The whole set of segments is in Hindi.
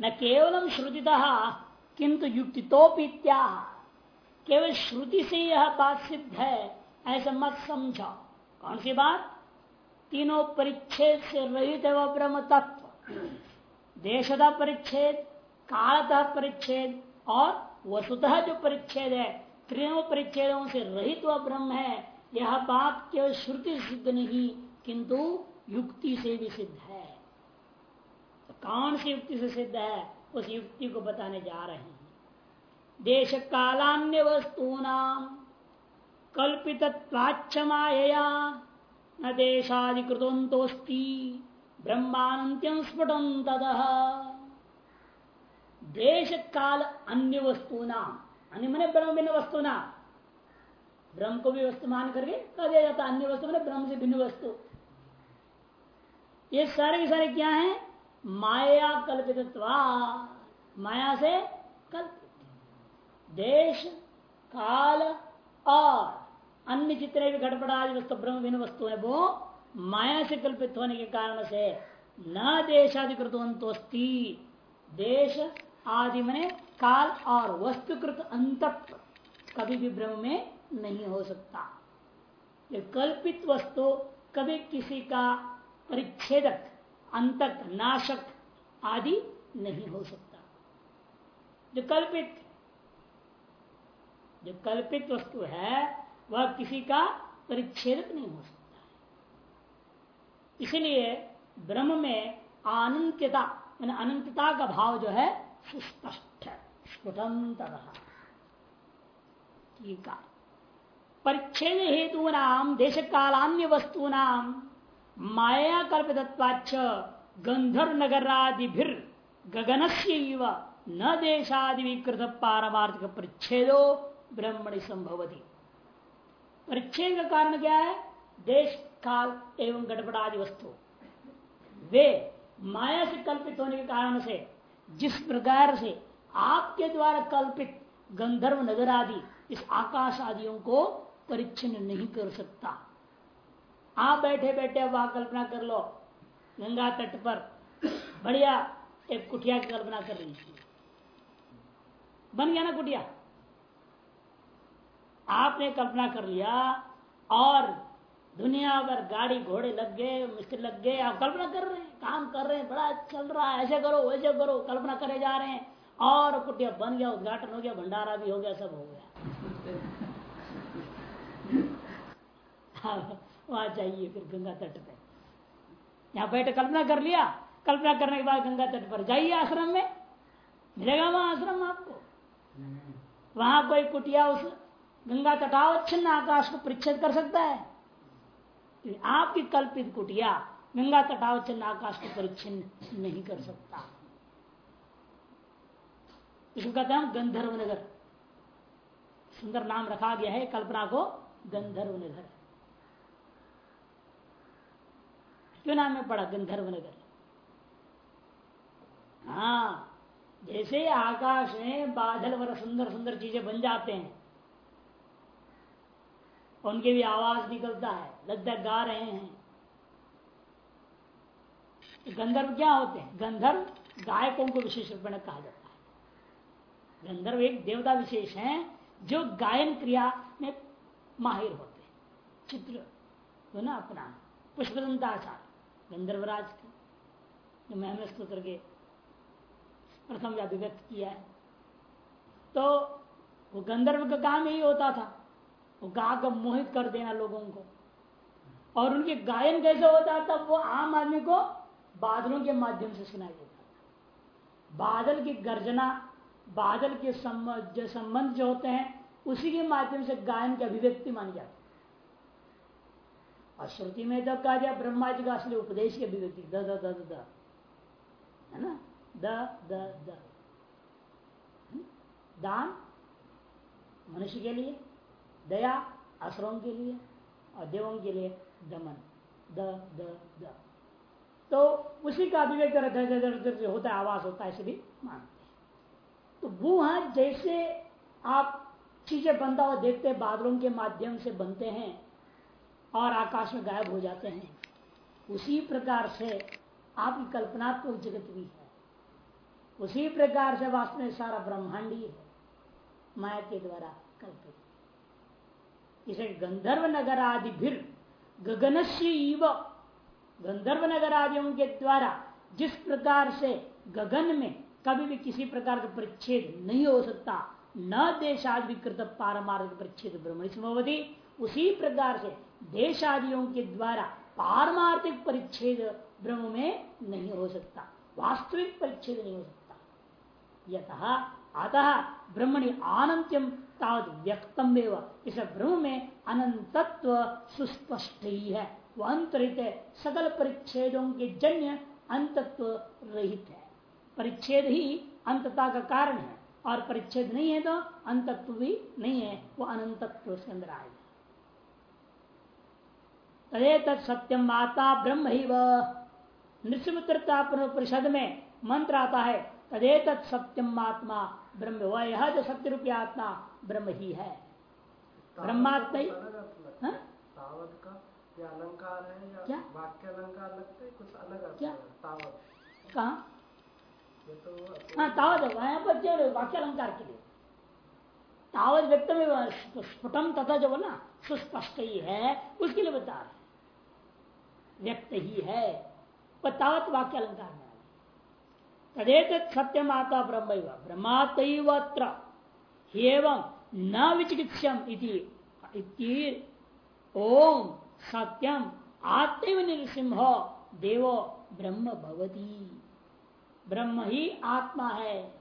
न केवलम श्रुतिता किंतु युक्ति तो केवल श्रुति से यह बात सिद्ध है, ऐसा मत समझो। कौन सी बात? तीनों परिच्छेद से रहित है वह ब्रह्म तत्व। देशदा परिच्छेद, कालतः परिच्छेद और वसुतः जो परिच्छेद है तीनों परिच्छेदों से रहित वह ब्रह्म है। यह बात केवल श्रुति सिद्ध नहीं, किंतु युक्ति से भी सिद्ध है। कौन सी युक्ति से सिद्ध है? उस युक्ति को बताने जा रहे हैं। देश कालान्य वस्तु नाम कल्पित माया न देशादिकृतोस्ती ब्रह्मानंत्यम स्फुटम तद देश काल अन्य वस्तु नाम अन्य मैंने ब्रह्म भिन्न वस्तु नाम ब्रह्म को भी वस्तु मान करके कह दिया जाता अन्य वस्तु मैंने ब्रह्म से भिन्न वस्तु। ये सारे के सारे क्या है? माया कल्पित माया से कल्पित। देश, काल और अन्य जितने भी घटपट आदि वस्तु, ब्रह्म भिन्न वस्तु है, वो माया से कल्पित होने के कारण से न देशाधिकृतवंतोस्ती। देश आदि मने काल और वस्तुकृत अंतत्व कभी भी ब्रह्म में नहीं हो सकता। ये कल्पित वस्तु कभी किसी का परिच्छेदक अंतक नाशक आदि नहीं हो सकता। जो कल्पित जो कल्पित वस्तु है, वह किसी का परिच्छेदक नहीं हो सकता है। इसलिए ब्रह्म में अनंत्यता अनंतता का भाव जो है, सुस्पष्ट है स्फुटम ठीक है। परिच्छेद हेतु नाम देश कालान्य वस्तु नाम माया कल्पित गंधर्व नगरादि गगन से न देशादि विकृत पारमार्थिक परिच्छेदो ब्रह्मणि संभवती परिच्छेद का कारण क्या है? देश, काल एवं गड़बड़ादि वस्तु। वे माया से कल्पित होने के कारण से, जिस प्रकार से आपके द्वारा कल्पित गंधर्व नगर आदि इस आकाश आदियों को परिच्छिन्न नहीं कर सकता। आप बैठे बैठे वहाँ कल्पना कर लो गंगा तट पर। बढ़िया एक कुटिया की कल्पना कर लीजिए बन गया ना कुटिया? आपने कल्पना कर लिया और दुनिया भर गाड़ी घोड़े लग गए मिस्त्री लग गए आप कल्पना कर रहे हैं काम कर रहे हैं बड़ा चल रहा है ऐसे करो वैसे करो कल्पना करे जा रहे हैं। और कुटिया बन गया उद्घाटन हो गया भंडारा भी हो गया सब हो गया। वहाँ जाइए फिर गंगा तट पे। यहाँ बैठे कल्पना कर लिया। कल्पना करने के बाद गंगा तट पर जाइए आश्रम में। मिलेगा वहाँ आश्रम आपको। वहाँ कोई कुटिया उस गंगा तटावच्छिन्न आकाश को परिच्छेद कर सकता है। आपकी कल्पित कुटिया गंगा तटावच्छिन्न आकाश को परिच्छिन्न नहीं कर सकता। इसको कहते हैं गंधर्व नगर। सुंदर नाम रखा गया है कल्पना को, गंधर्व नगर। क्यों नाम में पड़ा? गंधर्व नगर। हाँ जैसे आकाश में बादल वर सुंदर सुंदर चीज़ें बन जाते हैं, उनके भी आवाज़ निकलता है लगता गा रहे हैं। गंधर्व क्या होते हैं? गंधर्व गायकों को विशेष रूप में कहा जाता है। गंधर्व एक देवता विशेष है, जो गायन क्रिया में माहिर होते हैं। चित्र तो ना, अपना पुष्पदंताचार गंधर्वराज के, जो महम स्त्रोत्र के प्रथम अभिव्यक्त किया है। तो वो गंधर्व का काम यही होता था। वो गा कर मोहित कर देना लोगों को। और उनके गायन कैसे होता था, वो आम आदमी को बादलों के माध्यम से सुनाई देता था। बादल की गर्जना, बादल के संबंध, जो होते हैं, उसी के माध्यम से गायन की अभिव्यक्ति मानी जाती और श्रुति में तो कहा गया ब्रह्मा जी का असली उपदेश की अभिव्यक्ति, द द द है द दान, मनुष्य के लिए, दया असुरों के लिए, और देवों के लिए दमन। द द द। तो उसी का अभिव्यक्त होता है, आवास होता है ऐसे भी मानते हैं। तो वो जैसे आप चीज़ें बनता हुआ देखते हैं, बादलों के माध्यम से बनते हैं और आकाश में गायब हो जाते हैं। उसी प्रकार से आपकी कल्पनात्मक जगत भी है। उसी प्रकार से वास्तव में सारा ब्रह्मांड ही है, माया के द्वारा कल्पित। इसे गंधर्व नगर आदि भी गगन से गंधर्व नगर आदियों के द्वारा जिस प्रकार से गगन में कभी भी किसी प्रकार का परिच्छेद नहीं हो सकता, न देशाधिकृत पारमार्थिक परिच्छेद ब्रह्मणि उसी प्रकार से देशादियों के द्वारा पारमार्थिक परिच्छेद ब्रह्म में नहीं हो सकता, वास्तविक परिच्छेद नहीं हो सकता। यथ अतः ब्रह्मणि आनंत्यम तावत व्यक्तम इस ब्रह्म में अनंतत्व सुस्पष्ट ही। है वह अंतरित सकल परिच्छेदों के जन्य अंतत्व रहित है। परिच्छेद ही अंतता का कारण है। और परिच्छेद नहीं है तो अंतत्व भी नहीं है। वो अनंतत्व उसके अंदर आएगा। तदे तत्सत्यम माता ब्रह्म ही वृत्ता परिषद में मंत्र आता है तदे तत् सत्यम आत्मा ब्रह्म वह यह जो सत्य रूपी आत्मा ब्रह्म ही है। ब्रह्मात्मा ही हाँ? अलंकार है या क्या? वाक्य अलंकार लगते कुछ अलग क्या? कहा? तो हाँ तावत वहाँ पर वाक्य अलंकार के लिए। तावत व्यक्त में स्फुटम तथा जो ना सुस्पष्ट ही है उसके लिए बता रहे व्यक्त ही है। पर तावत वाक्य अलंकार में तदेत सत्यम आता ब्रह्म ब्रह्मात्र एवं न विचिकित्सम ओम सत्यम आत्म नृसिंह, देवो ब्रह्म भवती। ब्रह्म ही आत्मा है।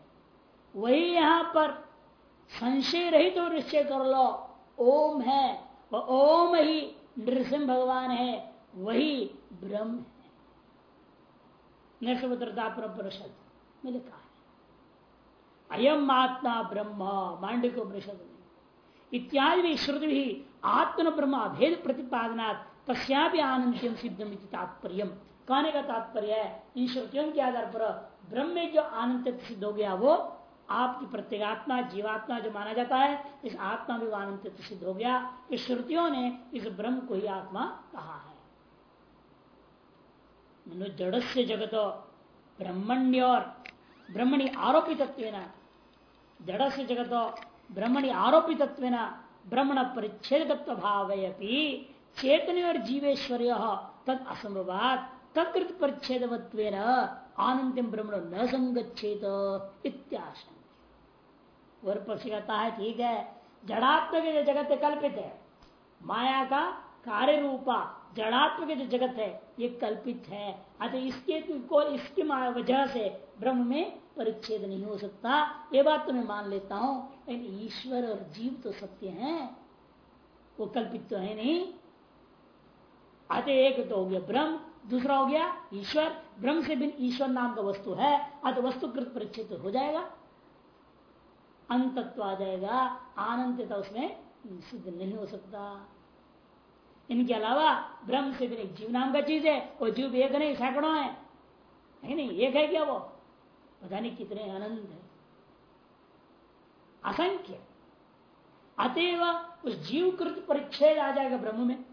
वही यहाँ पर संशय रहित तो निश्चय कर लो, ओम है वह ओम ही नृसिंह भगवान है। वही ब्रह्म है। नृसिंहता परिषद में लिखा है। अयम आत्मा ब्रह्म मांडिक परिषद में। इत्यादि भी श्रुति भी आत्म ब्रह्म, अभेद प्रतिपादना तस्यापि आनंद सिद्धम तात्पर्य। कहने का तात्पर्य है, इन श्रुतियों के आधार पर ब्रह्म में जो आनंद सिद्ध हो गया, वो आपकी प्रत्येगात्मा जीवात्मा जो माना जाता है, इस आत्मा भी आनंद सिद्ध हो गया। इस श्रुतियों ने इस ब्रह्म को ही आत्मा कहा है। जड़ से जगत ब्रह्मण्य और ब्रह्मणि आरोपित जड़ से जगत ब्रह्मणि आरोपित ब्रह्मण परिच्छेद भाव चेतन और जीवेश्वर्य तद असंभवात तत्कृत परिच्छेद आनंदम ब्रह्म न संगछेत इत्याशंक वर कहता है, ठीक है, जड़ात्मक जगत कल्पित है, माया का कार्य रूपा जड़ात्मक जो जगत है, ये कल्पित है। अतः इसके को इसकी वजह से ब्रह्म में परिच्छेद नहीं हो सकता। ये बात तो मैं मान लेता हूँ। लेकिन ईश्वर और जीव तो सत्य हैं। वो कल्पित तो है नहीं। अतः एक तो हो गया ब्रह्म, दूसरा हो गया ईश्वर। ब्रह्म से बिन ईश्वर नाम का वस्तु है। अतः वस्तुकृत परिचित हो जाएगा। अंतत्व आ जाएगा। आनंद उसमें सिद्ध नहीं हो सकता। इनके अलावा ब्रह्म से बिन जीव नाम का चीज़ है वो जीव एक नहीं, सैकड़ों है। नहीं नहीं? एक है क्या वो? पता नहीं कितने आनंद है। असंख्य। अतएव उस जीवकृत परिच्छेद आ जाएगा ब्रह्म में।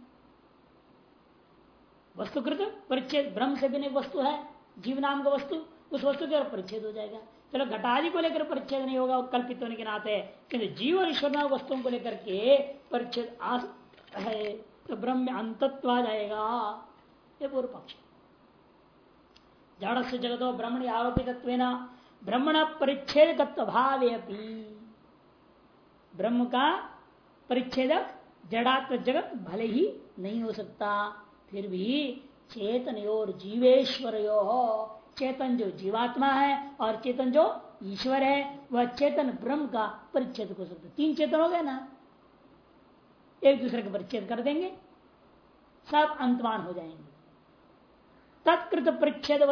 वस्तुकृत परिच्छेद, ब्रह्म से भी नहीं, वस्तु है, जीव नाम का वस्तु, उस वस्तु के परिच्छेद हो जाएगा। चलो घटादि को लेकर परिच्छेद नहीं होगा कल्पित होने के नाते। किंतु जीव और ईश्वर वस्तुओं को लेकर के परिच्छेद आ है। तो ब्रह्म में अंतत्व आ जाएगा। ये पूर्व पक्ष। जड़ से जगत ब्रह्मण आरोपित ब्रह्मण परिच्छेद भाव ब्रह्म का परिच्छेदक जड़ात्म जगत भले ही नहीं हो सकता। फिर भी चेतन और जीवेश्वर यो चेतन जो जीवात्मा है और चेतन जो ईश्वर है, वह चेतन ब्रह्म का परिच्छेद हो सकता तीन चेतन हो गए ना? एक दूसरे के परिच्छेद कर देंगे, सब अंतमान हो जाएँगे। तत्कृत परिच्छेद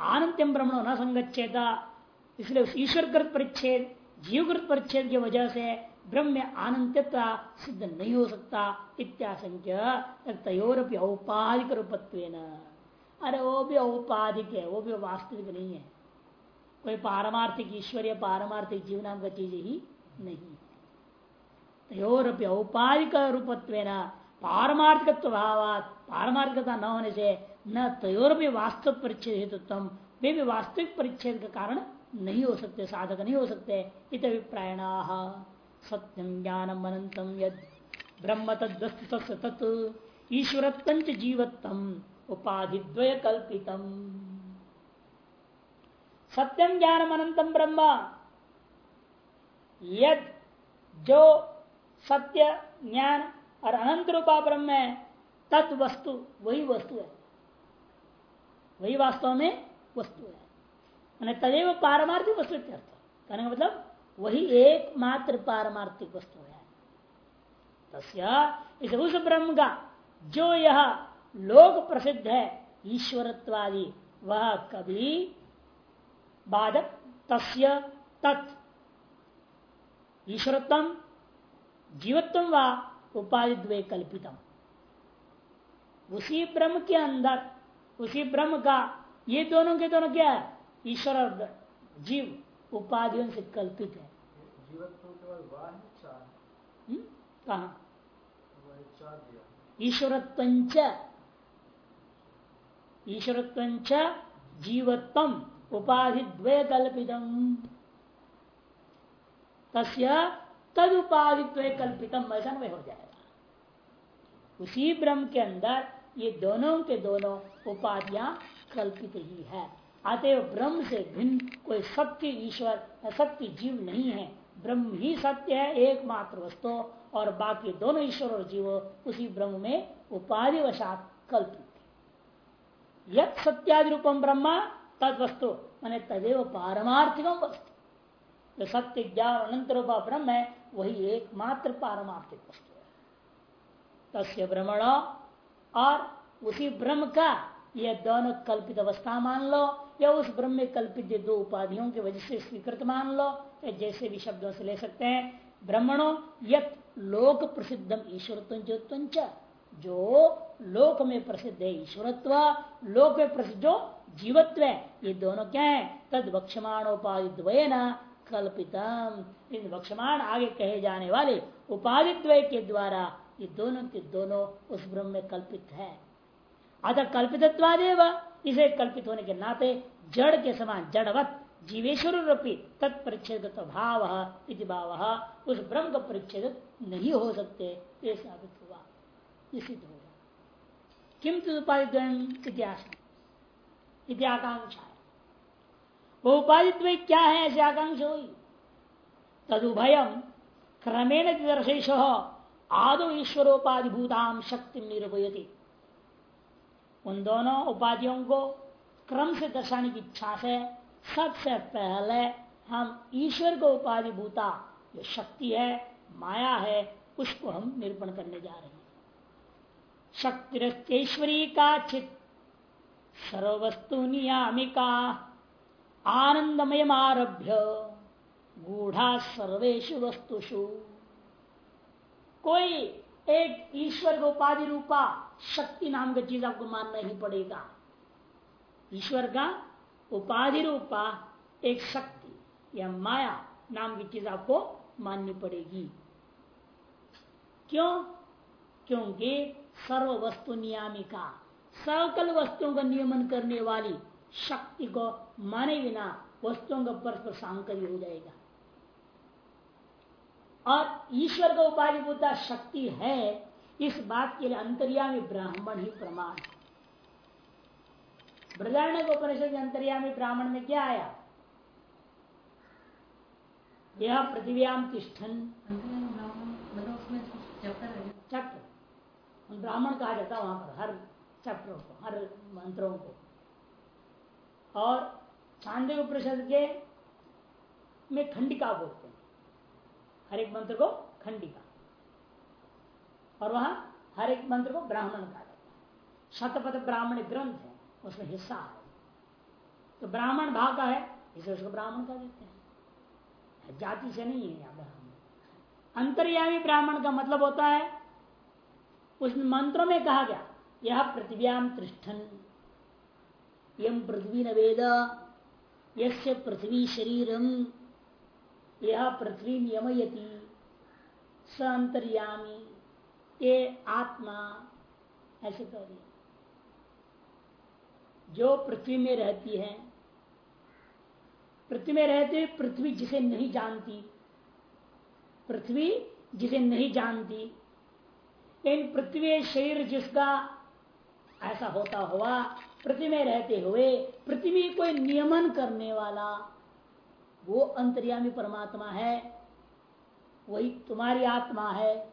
आनंत्यम ब्रह्मणो न संगच्छेता। इसलिए ईश्वरकृत परिच्छेद, जीवकृत परिच्छेद की वजह से ब्रह्म में आनंदता सिद्ध नहीं हो सकता, इत्याशंक्य तयोरपि औपाधिक रूपत्व अरे वो भी औपाधिक है, वो भी वास्तविक नहीं है। कोई पारमार्थिक ईश्वरीय, पारमार्थिक जीवनाम का चीज़ ही नहीं है तयोरपि औपाधिक रूपत्व पारमार्थिक भाव पारमार्थिकता न होने से न तयोरपि वास्तव परिच्छेद हेतु वे भी वास्तविक परिच्छेद का कारण नहीं हो सकते, साधक नहीं हो सकते, इत अभिप्रायण। सत्यम ज्ञानम अनंतम यद ब्रह्म तद्वस्तु तत् ईश्वरत्व जीवत्तम उपाधि द्वय कल्पितम सत्यम ज्ञानम अनंतम ब्रह्म। यद जो सत्य, ज्ञान और अनंत रूपा ब्रह्म है। तत् वस्तु वही वस्तु है। वही वास्तव में वस्तु है। तदेव पारमार्थिक वस्तु कहने का मतलब वही एकमात्र पारमार्थिक वस्तु है। तस्या इस उस ब्रह्म का जो यह लोक प्रसिद्ध है, ईश्वरत्वादि, वह कभी बाधक, तस्य तत् ईश्वरत्म जीवत्व व उपाधि द्वे कल्पितम। उसी ब्रह्म के अंदर उसी ब्रह्म का ये दोनों के दोनों क्या है? ईश्वर और जीव उपाधियों से कल्पित है। हम्म? कहा? ईश्वरत्व ईश्वरत्व जीवत्व उपाधि द्वय कल्पितम। तस्य तद उपाधित्व कल्पितम नहीं हो जाएगा। उसी ब्रह्म के अंदर ये दोनों के दोनों उपाधियाँ कल्पित ही है। अतएव ब्रह्म से भिन्न कोई सत्य ईश्वर सत्य जीव नहीं है। ब्रह्म ही सत्य है, एकमात्र वस्तु, और बाकी दोनों ईश्वर और जीव उसी ब्रह्म में उपाधि वशात कल्पित यद सत्यादि रूपम ब्रह्मा तद वस्तु मैंने तदेव पारमार्थिकम वस्तु। जो सत्य ज्ञान अनंत रूपा ब्रह्म है वही एकमात्र पारमार्थिक वस्तु है। तस्य भ्रमण और उसी ब्रह्म का यह दोनों कल्पित अवस्था मान लो, या उस ब्रह्म में कल्पित दो उपाधियों की वजह से स्वीकृत मान लो, या जैसे भी शब्दों से ले सकते हैं। ब्रह्मणो यत लोक प्रसिद्धम ईश्वरत्व जो लोक में प्रसिद्ध है ईश्वरत्व, लोक में प्रसिद्ध जो जीवत्व है, ये दोनों क्या है? तद वक्षमाणोपाधि द्वय कल्पितम। इन वक्षमाण आगे कहे जाने वाले उपाधित्व के द्वारा ये दोनों के दोनों उस ब्रह्म में कल्पित है। अतः कल्पितत्वादेव, इसे कल्पित होने के नाते जड़ के समान जड़वत जीवेश्वर रूपी तत्परिच्छेद भाव भाव उस ब्रह्म का परिच्छेद नहीं हो सकते, ये साबित हुआ। निश्चित होगा किम उपाधि इतिहास। इतिहाकांक्षा वो उपाधित्व क्या है ऐसे आकांक्षा हुई तदुभयम क्रमेण दर्शेश आदो ईश्वरोपाधिभूताम शक्ति निरूपयति। उन दोनों उपाधियों को क्रम से दर्शाने की इच्छा से सबसे पहले हम ईश्वर को उपाधि भूता जो शक्ति है, माया है, उसको हम निरूपण करने जा रहे हैं। शक्तिश्वरी का चित सर्वस्तु नियामिका। आनंदमय आरभ्य गूढ़ा सर्वेशु वस्तुषु। कोई एक ईश्वर को उपाधि रूपा शक्ति नाम का चीज़ आपको मानना ही पड़ेगा। ईश्वर का उपाधि रूपा एक शक्ति या माया नाम की चीज़ आपको माननी पड़ेगी। क्यों? क्योंकि सर्व वस्तु नियामिका, सकल वस्तुओं का नियमन करने वाली शक्ति को माने बिना वस्तुओं का परस्पर सांकर्य हो जाएगा। और ईश्वर का उपाधिभूता शक्ति है, इस बात के लिए अंतर्यामी ब्राह्मण ही प्रमाण ब्रजारण्य को परिषद अंतर्यामी ब्राह्मण में क्या आया? यह पृथ्व्याम तिष्ठन। चक्र। ब्राह्मण कहा जाता है वहाँ पर, हर चक्रों को, हर मंत्रों को। और चांदे उपनिषद के में खंडिका बोलते हैं। हर एक मंत्र को खंडिका। और वहाँ हर एक मंत्र को ब्राह्मण कहा जाता है। शतपथ ब्राह्मण ग्रंथ है, उसमें हिस्सा है। तो ब्राह्मण भाग का है, इसे उसको ब्राह्मण कह देते हैं। जाति से नहीं है यहाँ ब्राह्मण। अंतर्यामी ब्राह्मण का मतलब होता है, उस मंत्रों में कहा गया, यह पृथ्व्याम तृष्ठन। यम पृथ्वी न वेद, यस्य पृथ्वी शरीरम यह पृथ्वी नियमयती, स अंतर्यामी ये आत्मा, ऐसे कह दिया। जो पृथ्वी में रहती है, पृथ्वी में रहते पृथ्वी जिसे नहीं जानती, पृथ्वी जिसे नहीं जानती, इन पृथ्वी शरीर जिसका ऐसा होता हुआ पृथ्वी में रहते हुए, पृथ्वी को नियमन करने वाला, वो अंतर्यामी परमात्मा है, वही तुम्हारी आत्मा है,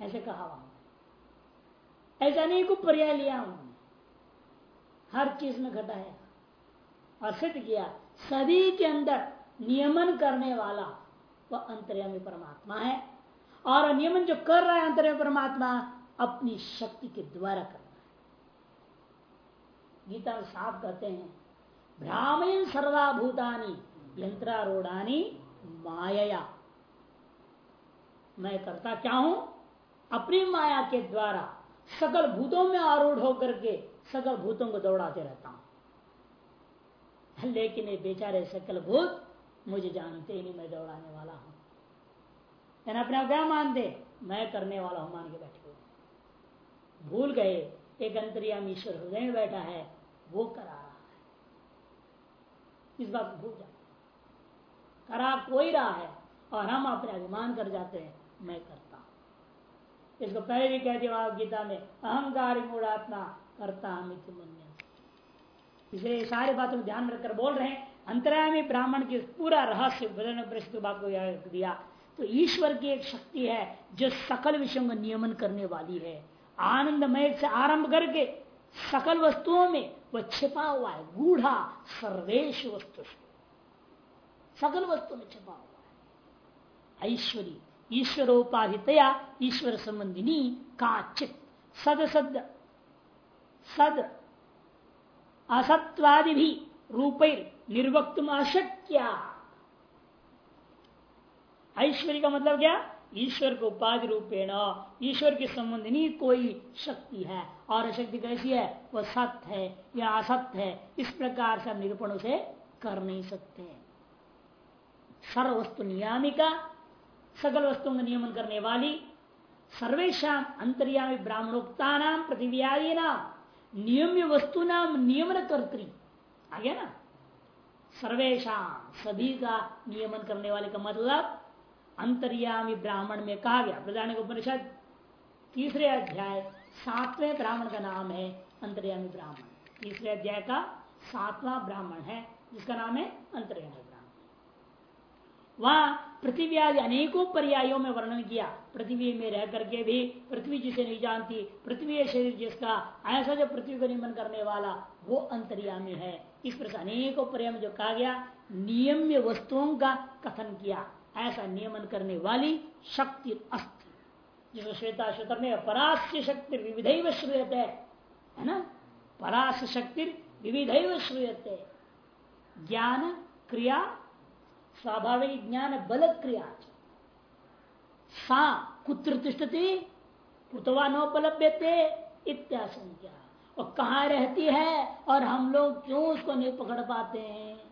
ऐसे कहा वहाँ ऐसा नहीं को पर्याय लिया उन्होंने हर चीज़ में घटाया और सिद्ध किया, सभी के अंदर नियमन करने वाला, वह अंतर्यामी परमात्मा है। और नियमन जो कर रहा है अंतर्यामी परमात्मा, अपनी शक्ति के द्वारा कर गीता साफ़ कहते हैं। ब्राह्मण सर्वाभूतानी यंत्रारूढ़ानी माया मैं करता क्या हूँ? अपनी माया के द्वारा सकल भूतों में आरूढ़ होकर के सकल भूतों को दौड़ाते रहता हूँ। लेकिन ये बेचारे सकल भूत मुझे जानते ही नहीं, मैं दौड़ाने वाला हूँ। यानी अपने आप क्या मानते? मैं करने वाला हूँ, मान के बैठे भूल गए, एक अंतरियाम ईश्वर हृदय में बैठा है वो करा रहा है। इस बात को भूल जाते करा कोई रहा है और हम अपने अभिमान कर जाते हैं, मैं करता हूँ। इसको पहले भी कहते वहाँ गीता में, अहंकार मूढ़ात्मा करता हम इसलिए सारी बातों में ध्यान रखकर बोल रहे हैं। अंतरायामी ब्राह्मण के पूरा रहस्य बात को दिया। तो ईश्वर की एक शक्ति है जो सकल विषयों का नियमन करने वाली है। आनंदमय से आरंभ करके सकल वस्तुओं में वह छिपा हुआ है, गूढ़ा सर्वेश वस्तु सकल वस्तु में छिपा हुआ है। ऐश्वरी, ईश्वरोपाधितया ईश्वर संबंधिनी काचित, सद सद सद असत्वादि भी रूपैर निर्वक्त अशक्या। ऐश्वर्य का मतलब क्या? ईश्वर को उपाधि रूपेण, ईश्वर के संबंधी कोई शक्ति है। और शक्ति कैसी है? वह सत्य है या असत्य है, इस प्रकार से निरूपण उसे कर नहीं सकते। सर्व वस्तु नियामिका, सकल वस्तुओं का नियमन करने वाली सर्वेशा अंतर्यामी ब्राह्मणोक्ता नाम प्रतिव्यादी नाम नियम्य वस्तु नाम नियमन कर्त्री। आ गया ना? सर्वेशा सभी का नियमन करने वाले का मतलब अंतर्यामी ब्राह्मण में कहा गया। प्रधान उपनिषद, तीसरे अध्याय, सातवें ब्राह्मण का नाम है अंतर्यामी ब्राह्मण। तीसरे अध्याय का सातवां ब्राह्मण है, जिसका नाम है अंतर्यामी ब्राह्मण। वहाँ पृथ्वी आदि अनेकों पर्यायों में वर्णन किया। पृथ्वी में रह करके भी पृथ्वी जिसे नहीं जानती, पृथ्वी शरीर जिसका, ऐसा जो पृथ्वी को नियमन करने वाला, वो अंतर्यामी है। इस प्रकार अनेकों पर्याय में जो कहा गया, नियम्य वस्तुओं का कथन किया। ऐसा नियमन करने वाली शक्ति अस्थि जिसको श्वेता श्वेतर में परास्य शक्ति विविध श्रूयते, है ना? परास शक्ति विविध श्रूयते। ज्ञान क्रिया, स्वाभाविक ज्ञान बल क्रिया। सा कुत्र तिष्ठती कुतवा नोपलभ्यते इत्याशंका। और कहा रहती है और हम लोग क्यों उसको नहीं पकड़ पाते हैं?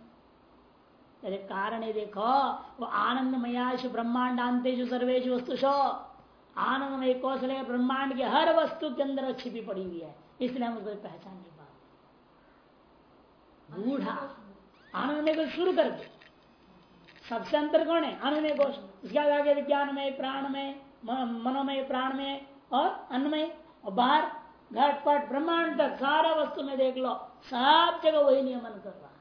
अरे कारण है देखो, वो आनंदमयाश ब्रह्मांड आंते जो सर्वेश वस्तु शो आनंदमय कौशल ब्रह्मांड के हर वस्तु के अंदर छिपी पड़ी हुई है, इसलिए हम उसको पहचान नहीं पाते। बूढ़ा आनंद में शुरू करके सबसे अंतर कौन है? अन्नमय कोश। उसके आगे विज्ञान में प्राण में, मनोमय प्राण में और अन्नमय। और बाहर, घटपट ब्रह्मांड तक सारा वस्तु में देख लो। सब जगह वही नियमन कर रहा है।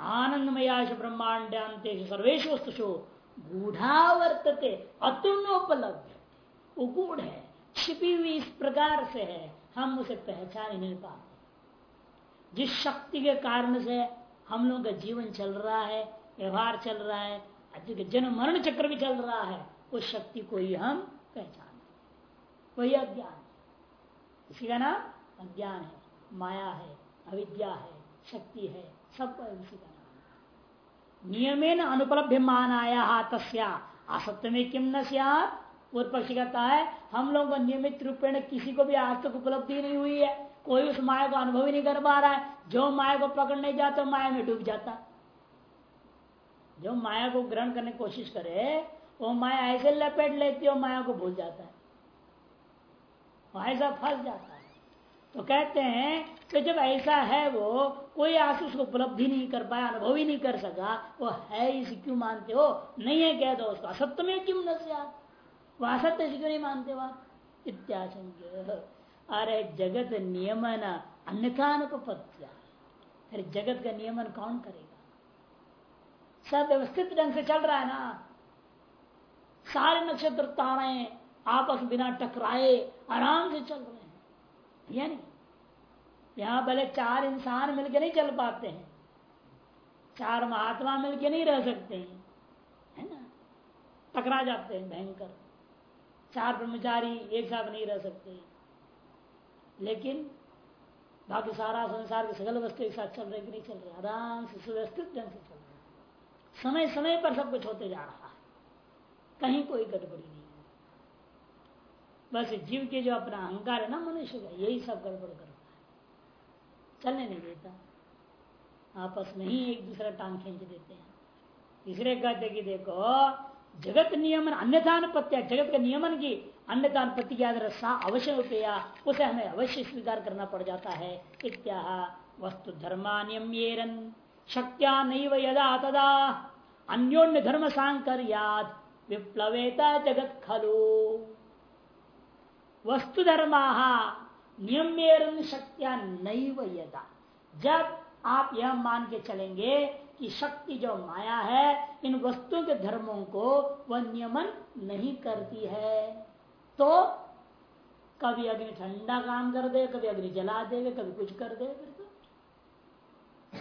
आनंदमयाश ब्रह्मांड अंत सर्वेश वस्तु गूढ़ा वर्तते अतुन्नोपलब्ध उगूढ़ है, छिपी हुई इस प्रकार से है, हम उसे पहचान ही नहीं पाते। जिस शक्ति के कारण से हम लोग का जीवन चल रहा है, व्यवहार चल रहा है जन्म मरण चक्र भी चल रहा है, उस शक्ति को ही हम पहचान वही अज्ञान इसी का नाम अज्ञान है। माया है, अविद्या है, शक्ति है, सब इसी का नियमेन अनुपलब्ध मान आया तस्या असत्य में किम न पक्षी कहता है, हम लोगों को नियमित रूपेण किसी को भी आज तक उपलब्धि नहीं हुई है। कोई उस माया को अनुभव ही नहीं कर पा रहा है। जो माया को पकड़ने जाता, माया में डूब जाता। जो माया को ग्रहण करने की कोशिश करे, वो माया ऐसे लपेट लेती है माया को भूल जाता है। ऐसा फंस जाता है। तो कहते हैं कि जब ऐसा है वो, कोई आँसू उसको उपलब्धि नहीं कर पाया, अनुभव ही नहीं कर सका, वो है इसे क्यों मानते हो? नहीं है कह दो उसको, असत्य में क्यों न से आप असत्य क्यों नहीं मानते हो आप इत्याशंक अरे जगत नियमन अन्यथानुपत्या फिर जगत का नियमन कौन करेगा? सब व्यवस्थित ढंग से चल रहा है ना? सारे नक्षत्र तारे आपस बिना टकराए आराम से चल रहे या नहीं यहाँ भले चार इंसान मिलके नहीं चल पाते हैं, चार महात्मा मिलके नहीं रह सकते हैं, है ना? टकरा जाते हैं भयंकर। चार ब्रह्मचारी एक साथ नहीं रह सकते। लेकिन बाकी सारा संसार के सगल वस्तु एक साथ चल रहे कि नहीं चल रहे आराम से, सुव्यवस्थित ढंग से चल रहे समय समय पर सब कुछ होते जा रहा है। कहीं कोई गड़बड़ी नहीं। बस जीव के जो अपना अहंकार है ना मनुष्य का, यही सब गड़बड़ करता है। चलने नहीं देता। आपस में ही एक दूसरा टांग खींच देते हैं। तीसरे कहते कि देखो, जगत नियमन अन्यथानुपत्या जगत के नियमन की अन्यथानुपत्ति के आधार सा अवश्य उपया उसे हमें अवश्य स्वीकार करना पड़ जाता है। इत्या वस्तु धर्मान्यन शक्त्या नहीं यदा तदा अन्योन्य धर्म सांकर याद विप्लवेता जगत खलु। वस्तु धर्मा नियम शक्त्या नहीं यदा। जब आप यह मान के चलेंगे कि शक्ति जो माया है, इन वस्तुओं के धर्मों को वह नियमन नहीं करती है तो कभी अग्नि ठंडा काम कर दे, कभी अग्नि जला देगा कभी कुछ कर दे, फिर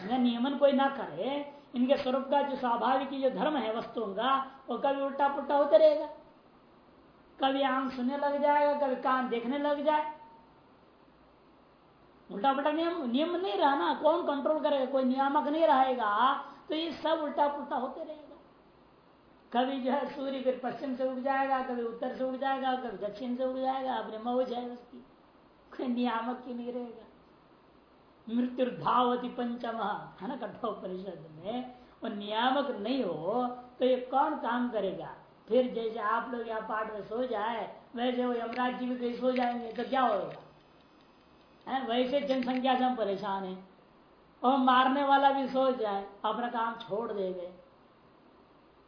तो। नियमन कोई ना करे, इनके स्वरूप का जो स्वाभाविक जो धर्म है वस्तुओं का, वो कभी उल्टा पुल्टा होते रहेगा। कभी आँख सुनने लग जाएगा, कभी कान देखने लग जाए। उल्टा पुल्टा नियम नियम नहीं रहा ना, कौन कंट्रोल करेगा, कोई नियामक नहीं रहेगा तो ये सब उल्टा पुल्टा होते रहेगा। कभी जो है सूर्य फिर पश्चिम से उग जाएगा, कभी उत्तर से उग जाएगा, कभी दक्षिण से उग जाएगा, अपने मौज है उसकी कोई नियामक की नहीं रहेगा। मृत्यु धावती पंचम, है ना कठोर परिषद में। वो नियामक नहीं हो तो ये कौन काम करेगा? फिर जैसे आप लोग यहाँ पाठ में सो जाए, वैसे वो यमराज जी भी कहीं सो जाएँगे तो क्या होगा? है, वैसे जनसंख्या से हम परेशान है। और मारने वाला भी सो जाए, अपना काम छोड़ देवे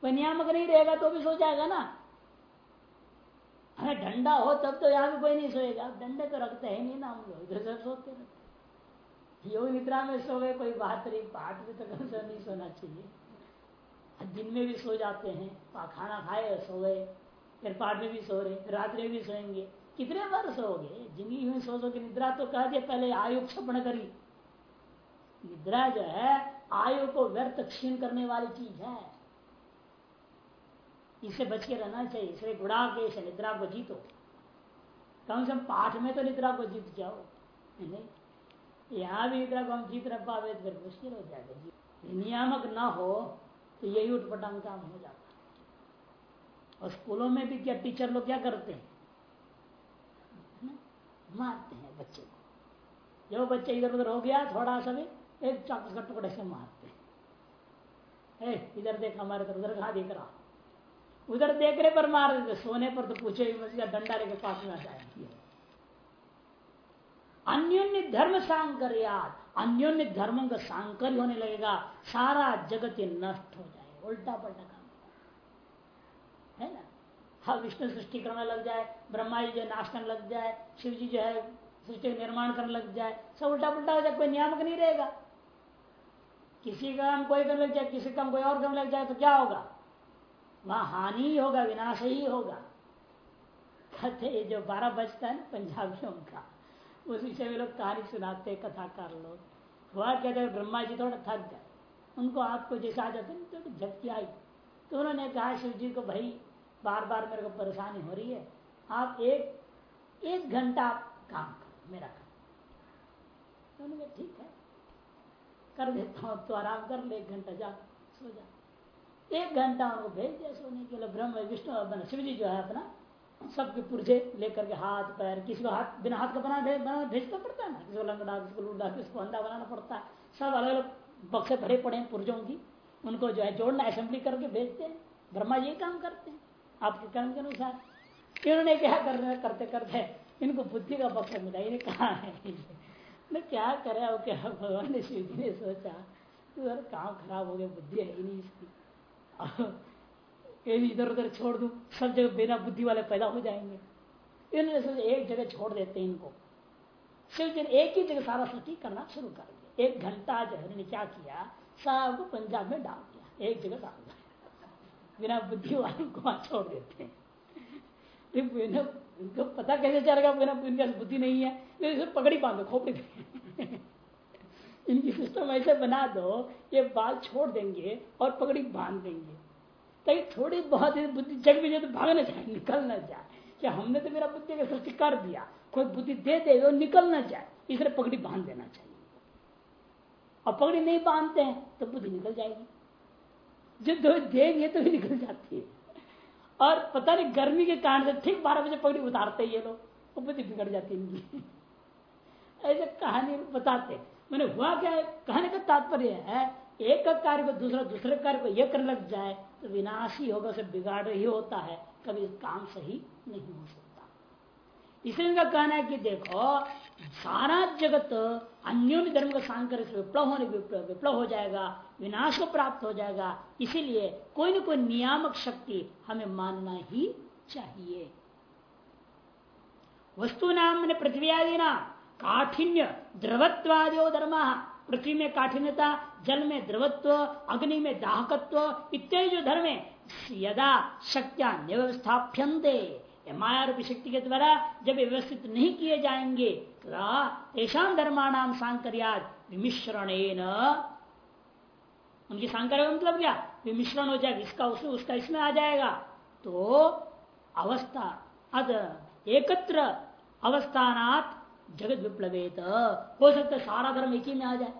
कोई नियामक नहीं रहेगा तो भी सो जाएगा ना? अरे डंडा हो, तब तो यहाँ भी कोई नहीं सोएगा। आप डंडे तो रखते हैं नहीं ना हम लोग, इधर उधर सोते रहते योग निद्रा में सो गए, कोई बात नहीं, पाठ में तो कम से नहीं सोना चाहिए। दिन में भी सो जाते हैं खाना खाए सो गए फिर पाठ में भी सो रहे, रात में भी सोएँगे। कितने बार सोओगे? ज़िंदगी में सो सो की निद्रा तो कह दिया, पहले आयु क्षपण करी। निद्रा जो है, आयु को व्यर्थ क्षीण करने वाली चीज़ है। इससे बच के रहना चाहिए। इसलिए गुड़ा के निद्रा को जीतो। कम से कम पाठ में तो निद्रा को जीत जाओ। नहीं? यहाँ भी निद्रा को हम जीत रह पावे तो फिर मुश्किल हो जाएगा। नियामक ना हो तो यही उठपटांग काम हो जाता और स्कूलों में भी क्या टीचर लोग क्या करते हैं? मारते हैं बच्चे को। जो बच्चे इधर उधर हो गया, थोड़ा सा भी, एक चाकू का टुकड़े से मारते हैं। इधर देख हमारे तरफ़, उधर कहा देख रहा। उधर देख रहे पर मार देते, सोने पर तो पूछे डंडा लेके पास में आ जाएँगे अन्योन्य धर्म सांकर्यात अन्योन्य धर्मों का सांकर होने लगेगा। सारा जगत नष्ट हो जाए। उल्टा पलटा काम है ना? हाँ विष्णु सृष्टि करने लग जाए ब्रह्मा जी जो नाश करने लग जाए शिव जी जो है सृष्टि निर्माण करने लग जाए, सब उल्टा पुल्टा हो जाए, कोई नियामक नहीं रहेगा। किसी का हम कोई करने लग जाए, किसी का हम कोई और करने लग जाए तो क्या होगा? वहाँ हानि ही होगा, विनाश ही होगा। कहते जो बारह बजता है ना, पंजाबियों का उस विषय में लोग कहानी सुनाते कथाकार लोग। हुआ कहते ब्रह्मा जी थोड़ा थक गए। उनको आपको जैसे आ जाते तो झटकी आई। तो उन्होंने कहा शिव जी को, भाई बार बार मेरे को परेशानी हो रही है। आप एक एक घंटा काम करो, मेरा काम तो उन्होंने ठीक है, कर देता हूँ तो आराम कर ले, एक घंटा जा सो जा। एक घंटा उनको भेज दिया सोने के लिए, ब्रह्म, विष्णु शिव जी जो है अपना सबके पुरजे लेकर के हाथ, पैर, किसी को हाथ, बिना हाथ का बना बना भेजना पड़ता है ना? किसी को लंगड़ा किसी को लूडा किसी को अंधा बनाना पड़ता है। सब अलग अलग बक्से भरे पड़े हैं पुरजों की। उनको जो है जोड़ना असेंबली करके भेजते हैं। ब्रह्मा ये काम करते हैं, आपके कर्म के अनुसार। इन्होंने क्या कर करते करते इनको बुद्धि का बक्सा मिला इन्हें कहा है? मैं क्या करे वो क्या भगवान ने शिव जी ने सोचा काम खराब हो गया, बुद्धि है ही नहीं इसकी। इधर उधर छोड़ दू, सब जगह बिना बुद्धि वाले पैदा हो जाएँगे। इन्होंने सोचा एक जगह छोड़ देते हैं इनको। सिर्फ़ जी ने एक ही जगह सारा सृष्टि करना शुरू कर दिया। एक घंटा जो है क्या किया? सबको पंजाब में डाल दिया। एक जगह डाल दिया। बिना बुद्धि वाले को छोड़ देते हैं। इनको पता कैसे चलेगा? बिना इनका बुद्धि नहीं है। पकड़ी बांधो, खोपड़ी इनकी सिस्टम ऐसे बना दो, ये बाल छोड़ देंगे और पगड़ी बाँध देंगे। ताकि थोड़ी बहुत बुद्धि जग भी जाए तो भाग न जाए निकल न जाए। कि हमने तो मेरा बुद्धि का सृष्टि कर दिया? कोई बुद्धि दे दे तो निकल न जाए। इसलिए पगड़ी बाँध देना चाहिए। और पगड़ी नहीं बांधते हैं तो बुद्धि निकल जाएगी। जब दो देंगे तो भी निकल जाती है। और पता नहीं गर्मी के कारण से ठीक बारह बजे पगड़ी उतारते ये लोग, वो बुद्धि बिगड़ जाती इनकी। ऐसे कहानी बताते मैंने हुआ क्या है? कहानी का तात्पर्य है एक कार्य को दूसरा, दूसरे कार्य को यह करने लग जाए तो विनाशी होगा, उसे बिगाड़ ही होता है, कभी काम सही नहीं हो सकता। इसलिए इनका कहना है कि देखो, सारा जगत अन्योन्य धर्म का सांकर विप्लव होने, विप्लव हो जाएगा, विनाश को प्राप्त हो जाएगा, इसीलिए कोई ना कोई नियामक शक्ति हमें मानना ही चाहिए। वस्तु नाम ने पृथ्वी आदि ना काठिन्य द्रवत्वादि धर्म। पृथ्वी में काठिन्यता, जल में द्रवत्व, अग्नि में दाहकत्व, इत्यादि जो धर्म है, यदा शक्तियाँ निव्यवस्थाप्यंते माया रूपी शक्ति के द्वारा जब व्यवस्थित नहीं किए जाएँगे तेषा धर्माणाम सांकर्याद विमिश्रण उनकी सांकर मतलब क्या? विमिश्रण हो जाएगा, इसका उसमें उसका इसमें आ जाएगा। तो अवस्था अद एकत्र अवस्थानात जगत विप्लवेत हो सकता है सारा धर्म एक ही में आ जाए।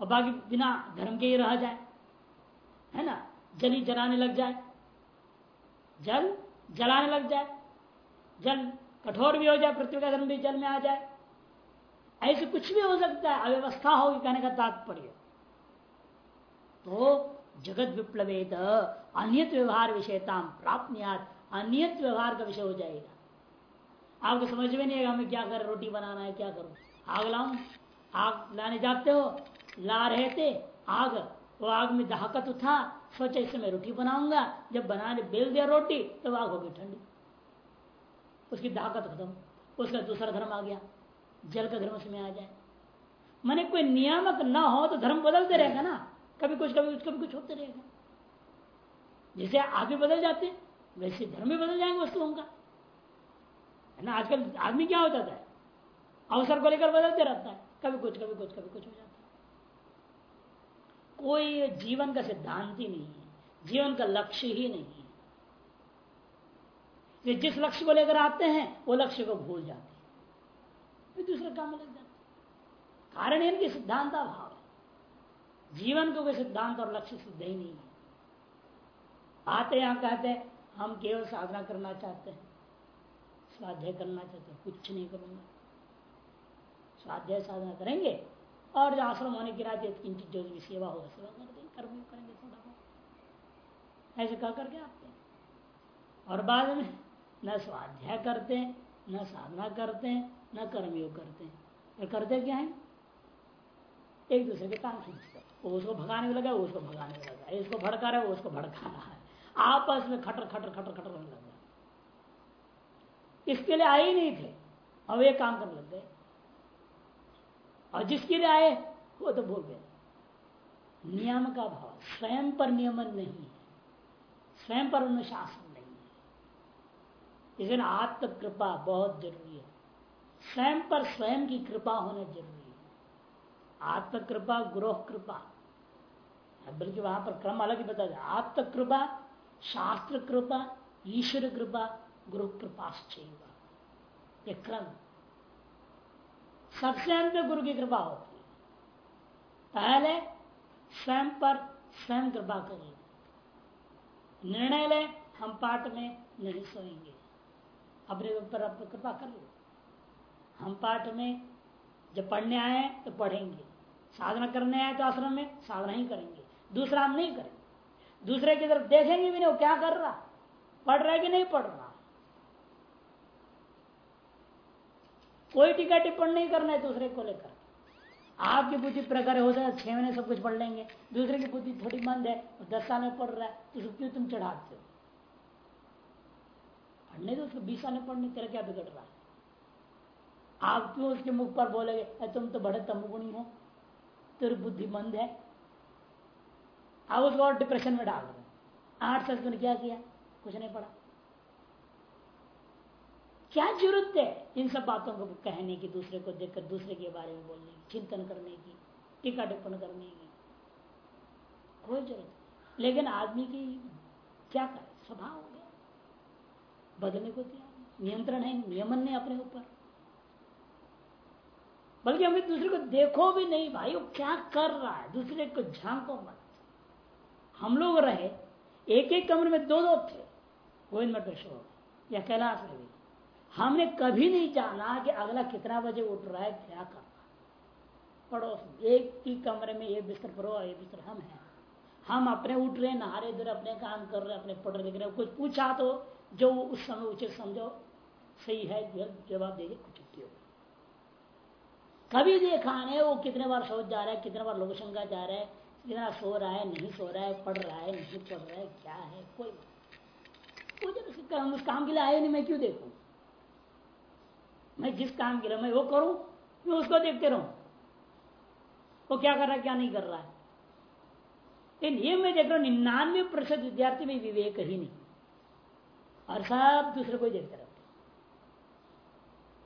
और बाकी बिना धर्म के ही रह जाए। है ना? जल ही जलाने लग जाए। जल जलाने लग जाए। जल कठोर भी हो जाए, पृथ्वी का धर्म भी जल में आ जाए। ऐसे कुछ भी हो सकता है। अव्यवस्था होगी कहने का तात्पर्य। तो जगत विप्लवेद अनियत व्यवहार विषयता प्राप्त अनियत व्यवहार का विषय हो जाएगा। आपको समझ में नहीं आएगा, हमें क्या कर, रोटी बनाना है, क्या करूँ। आग लाऊ? आग लाने जाते हो? ला रहे थे, आग, वो आग में दहाकत उठा, सोचा इससे मैं रोटी बनाऊँगा। जब बनाने बेल दिया रोटी तो आग हो गई ठंडी। उसकी दाकत खत्म। उसका दूसरा धर्म आ गया। जल का धर्म उसमें आ जाए। मैंने कोई नियामक ना हो तो धर्म बदलते रहेगा ना। कभी कुछ कभी कुछ कभी कुछ होते रहेगा। जैसे आदमी बदल जाते, वैसे धर्म भी बदल जाएँगे वस्तुओं का। है ना? आजकल आदमी क्या हो जाता है? अवसर को लेकर बदलते रहता है। कभी कुछ कभी कुछ कभी कुछ हो जाता है। कोई जीवन का सिद्धांत ही नहीं है। जीवन का लक्ष्य ही नहीं है। जिस लक्ष्य को लेकर आते हैं, वो लक्ष्य को भूल जाते हैं। दूसरे काम में लग जाते कारण इनके सिद्धांत अभाव है। जीवन को कोई सिद्धांत और लक्ष्य सिद्ध ही नहीं है। आते यहाँ कहते हैं, हम केवल साधना करना चाहते हैं। स्वाध्याय करना चाहते हैं, कुछ नहीं करूँगा। स्वाध्याय साधना करेंगे और जो आश्रम होने के नाते किंचित जो भी सेवा होगा सेवा कर देंगे कर्म करेंगे थोड़ा बहुत। ऐसे कह करके हैं और बाद में न स्वाध्याय करते हैं न साधना करते हैं न कर्मयोग करते। हैं और करते क्या है? एक दूसरे के काम खींचते वो उसको भगाने में लगा उसको भगाने में लगा इसको भड़का रहा है उसको भड़का रहा है। आपस में खटर खटर खटर खटर होने लग इसके लिए आए ही नहीं थे। अब ये काम करने लग गए। और जिसके लिए आए वो तो भूल गए। नियम का भाव, स्वयं पर नियमन नहीं है। स्वयं पर अनुशासन नहीं है। इसलिए आत्म कृपा बहुत ज़रूरी है। स्वयं पर स्वयं की कृपा होना ज़रूरी है। आत्म कृपा गुरोह कृपा। बल्कि वहाँ पर क्रम अलग ही बता दें आत्म कृपा शास्त्र कृपा, ईश्वर कृपा, गुरु कृपा ये क्रम। सबसे अंत में गुरु की कृपा होती है। पहले स्वयं पर स्वयं कृपा करिए। निर्णय ले, हम पाठ में नहीं सोएँगे। अपने ऊपर अपने कृपा कर लो। हम पाठ में जब पढ़ने आए तो पढ़ेंगे। साधना करने आए तो आश्रम में साधना ही करेंगे। दूसरा हम नहीं करेंगे। दूसरे की तरफ़ देखेंगे भी नहीं, वो क्या कर रहा? पढ़ रहा है कि नहीं पढ़ रहा? कोई टीका टिप्पण नहीं करना है दूसरे को लेकर। आपकी बुद्धि प्रकार हो जाए, छह महीने सब कुछ पढ़ लेंगे। दूसरे की बुद्धि थोड़ी मंद है दस साल में पढ़ रहा है तो उसको क्यों तुम चढ़ाते हो? पढ़ने दो उसको, बीस साल में पढ़ने, तेरा क्या बिगड़ रहा है? आप क्यों उसके मुख पर बोलेगे, अरे तुम तो बड़े तमुगुणी हो, तेरी बुद्धि मंद है। आप उसको और डिप्रेशन में डाल रहे आठ साल तुमने क्या किया? कुछ नहीं पढ़ा। क्या ज़रूरत है इन सब बातों को कहने की, दूसरे को देखकर, दूसरे के बारे में बोलने की, चिंतन करने की, टीका टिप्पण करने की? कोई ज़रूरत लेकिन आदमी की क्या करे? स्वभाव हो गया। बदलने को तैयार नियंत्रण है, नियमन नहीं अपने ऊपर। बल्कि हमें दूसरे को देखो भी नहीं भाई वो क्या कर रहा है? दूसरे को झांको मत। हम लोग रहे, एक एक कमरे में दो दो थे गोविंद मटेश्वर या कैलाश में भी। हमने कभी नहीं जाना कि अगला कितना बजे उठ रहा है, क्या कर रहा पड़ोस, एक ही कमरे में ये बिस्तर पड़ो ये बिस्तर हम हैं। हम अपने उठ रहे नहा रहे इधर अपने काम कर रहे अपने पढ़ रहे रहे कुछ पूछा तो जो उस समय उचित समझो, सही है जवाब दे कुछ हो कभी देखा नहीं, वो कितने बार सोच जा रहा है, कितने बार लोकशंका जा रहा है, कितना सो रहा है, नहीं सो रहा है, पढ़ रहा है, नहीं पढ़ रहा है, क्या है, कोई उस काम के लिए आए नहीं, मैं क्यों देखू? मैं जिस काम के लिए, मैं वो करूँ, मैं उसको देखते रहूँ। वो क्या कर रहा है, क्या नहीं कर रहा है? ये मैं देख रहा हूँ, निन्यानवे प्रतिशत विद्यार्थी में विवेक ही नहीं। और सब दूसरे को ही देखते रहते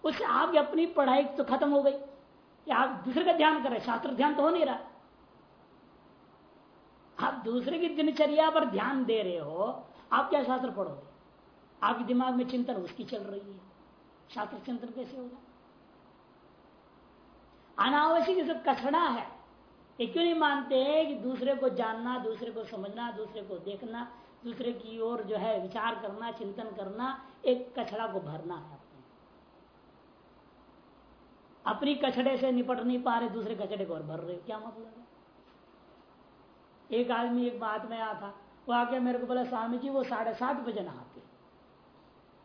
उससे आपकी अपनी पढ़ाई तो खत्म हो गई। कि आप दूसरे का ध्यान कर रहे शास्त्र ध्यान तो हो नहीं रहा। आप दूसरे की दिनचर्या पर ध्यान दे रहे हो, आप क्या शास्त्र पढ़ोगे? आपके दिमाग में चिंतन उसकी चल रही है। शास्त्र चिंतन कैसे होगा? अनावश्यक जो कचड़ा है। ये क्यों नहीं मानते कि दूसरे को जानना, दूसरे को समझना, दूसरे को देखना, दूसरे की ओर जो है विचार करना, चिंतन करना, एक कचड़ा को भरना है अपने। अपनी कचड़े से निपट नहीं पा रहे, दूसरे कचड़े को और भर रहे क्या मतलब है? एक आदमी एक बात में आया था, वो आके मेरे को बोला, स्वामी जी, वो साढ़े सात बजे नहाते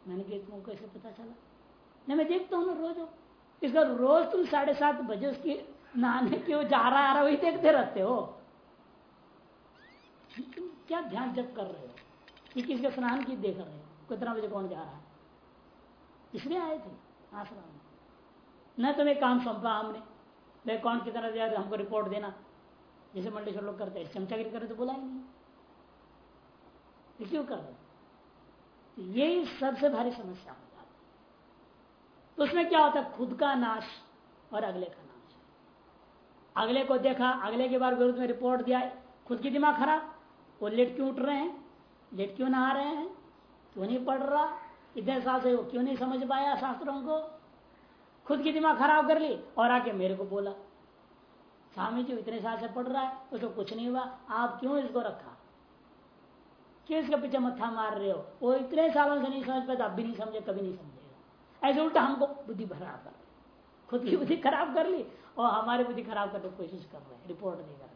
मैंने कहा तुमको कैसे पता चला? नहीं मैं देखता हूँ ना रोज। इसका रोज तुम साढ़े सात बजे उसकी नहाने क्यों जा रहा आ रहा वही देखते रहते हो। तुम क्या ध्यान जब कर रहे हो? कि किसके स्नान की देख रहे हो? कितना बजे कौन जा रहा है? इसलिए आए थे, आश्रम न तुम्हें काम सौंपा हमने। मैं कौन कितना दिया हमको रिपोर्ट देना। जैसे मंडेश्वर लोग करते हैं चमचागिरी करे तो बोला ही नहीं क्यों कर रहे तो यही सबसे भारी समस्या तो उसमें क्या होता है? खुद का नाश और अगले का नाश। अगले को देखा, अगले के बार विरुद्ध में रिपोर्ट दिया, खुद की दिमाग खराब। वो लेट क्यों उठ रहे हैं? लेट क्यों नहा रहे हैं? क्यों नहीं पढ़ रहा? इतने साल से वो क्यों नहीं समझ पाया शास्त्रों को? खुद की दिमाग खराब कर ली और आके मेरे को बोला, स्वामी जी इतने साल से पढ़ रहा है, उसको कुछ नहीं हुआ। आप क्यों इसको रखा? क्यों इसके पीछे मत्था मार रहे हो? वो इतने सालों से नहीं समझ पाया अब भी नहीं समझे, कभी नहीं समझे। ऐसे उल्टा हमको बुद्धि भरा कर खुद की बुद्धि खराब कर ली और हमारी बुद्धि खराब करने की कोशिश कर रहे हैं रिपोर्ट देकर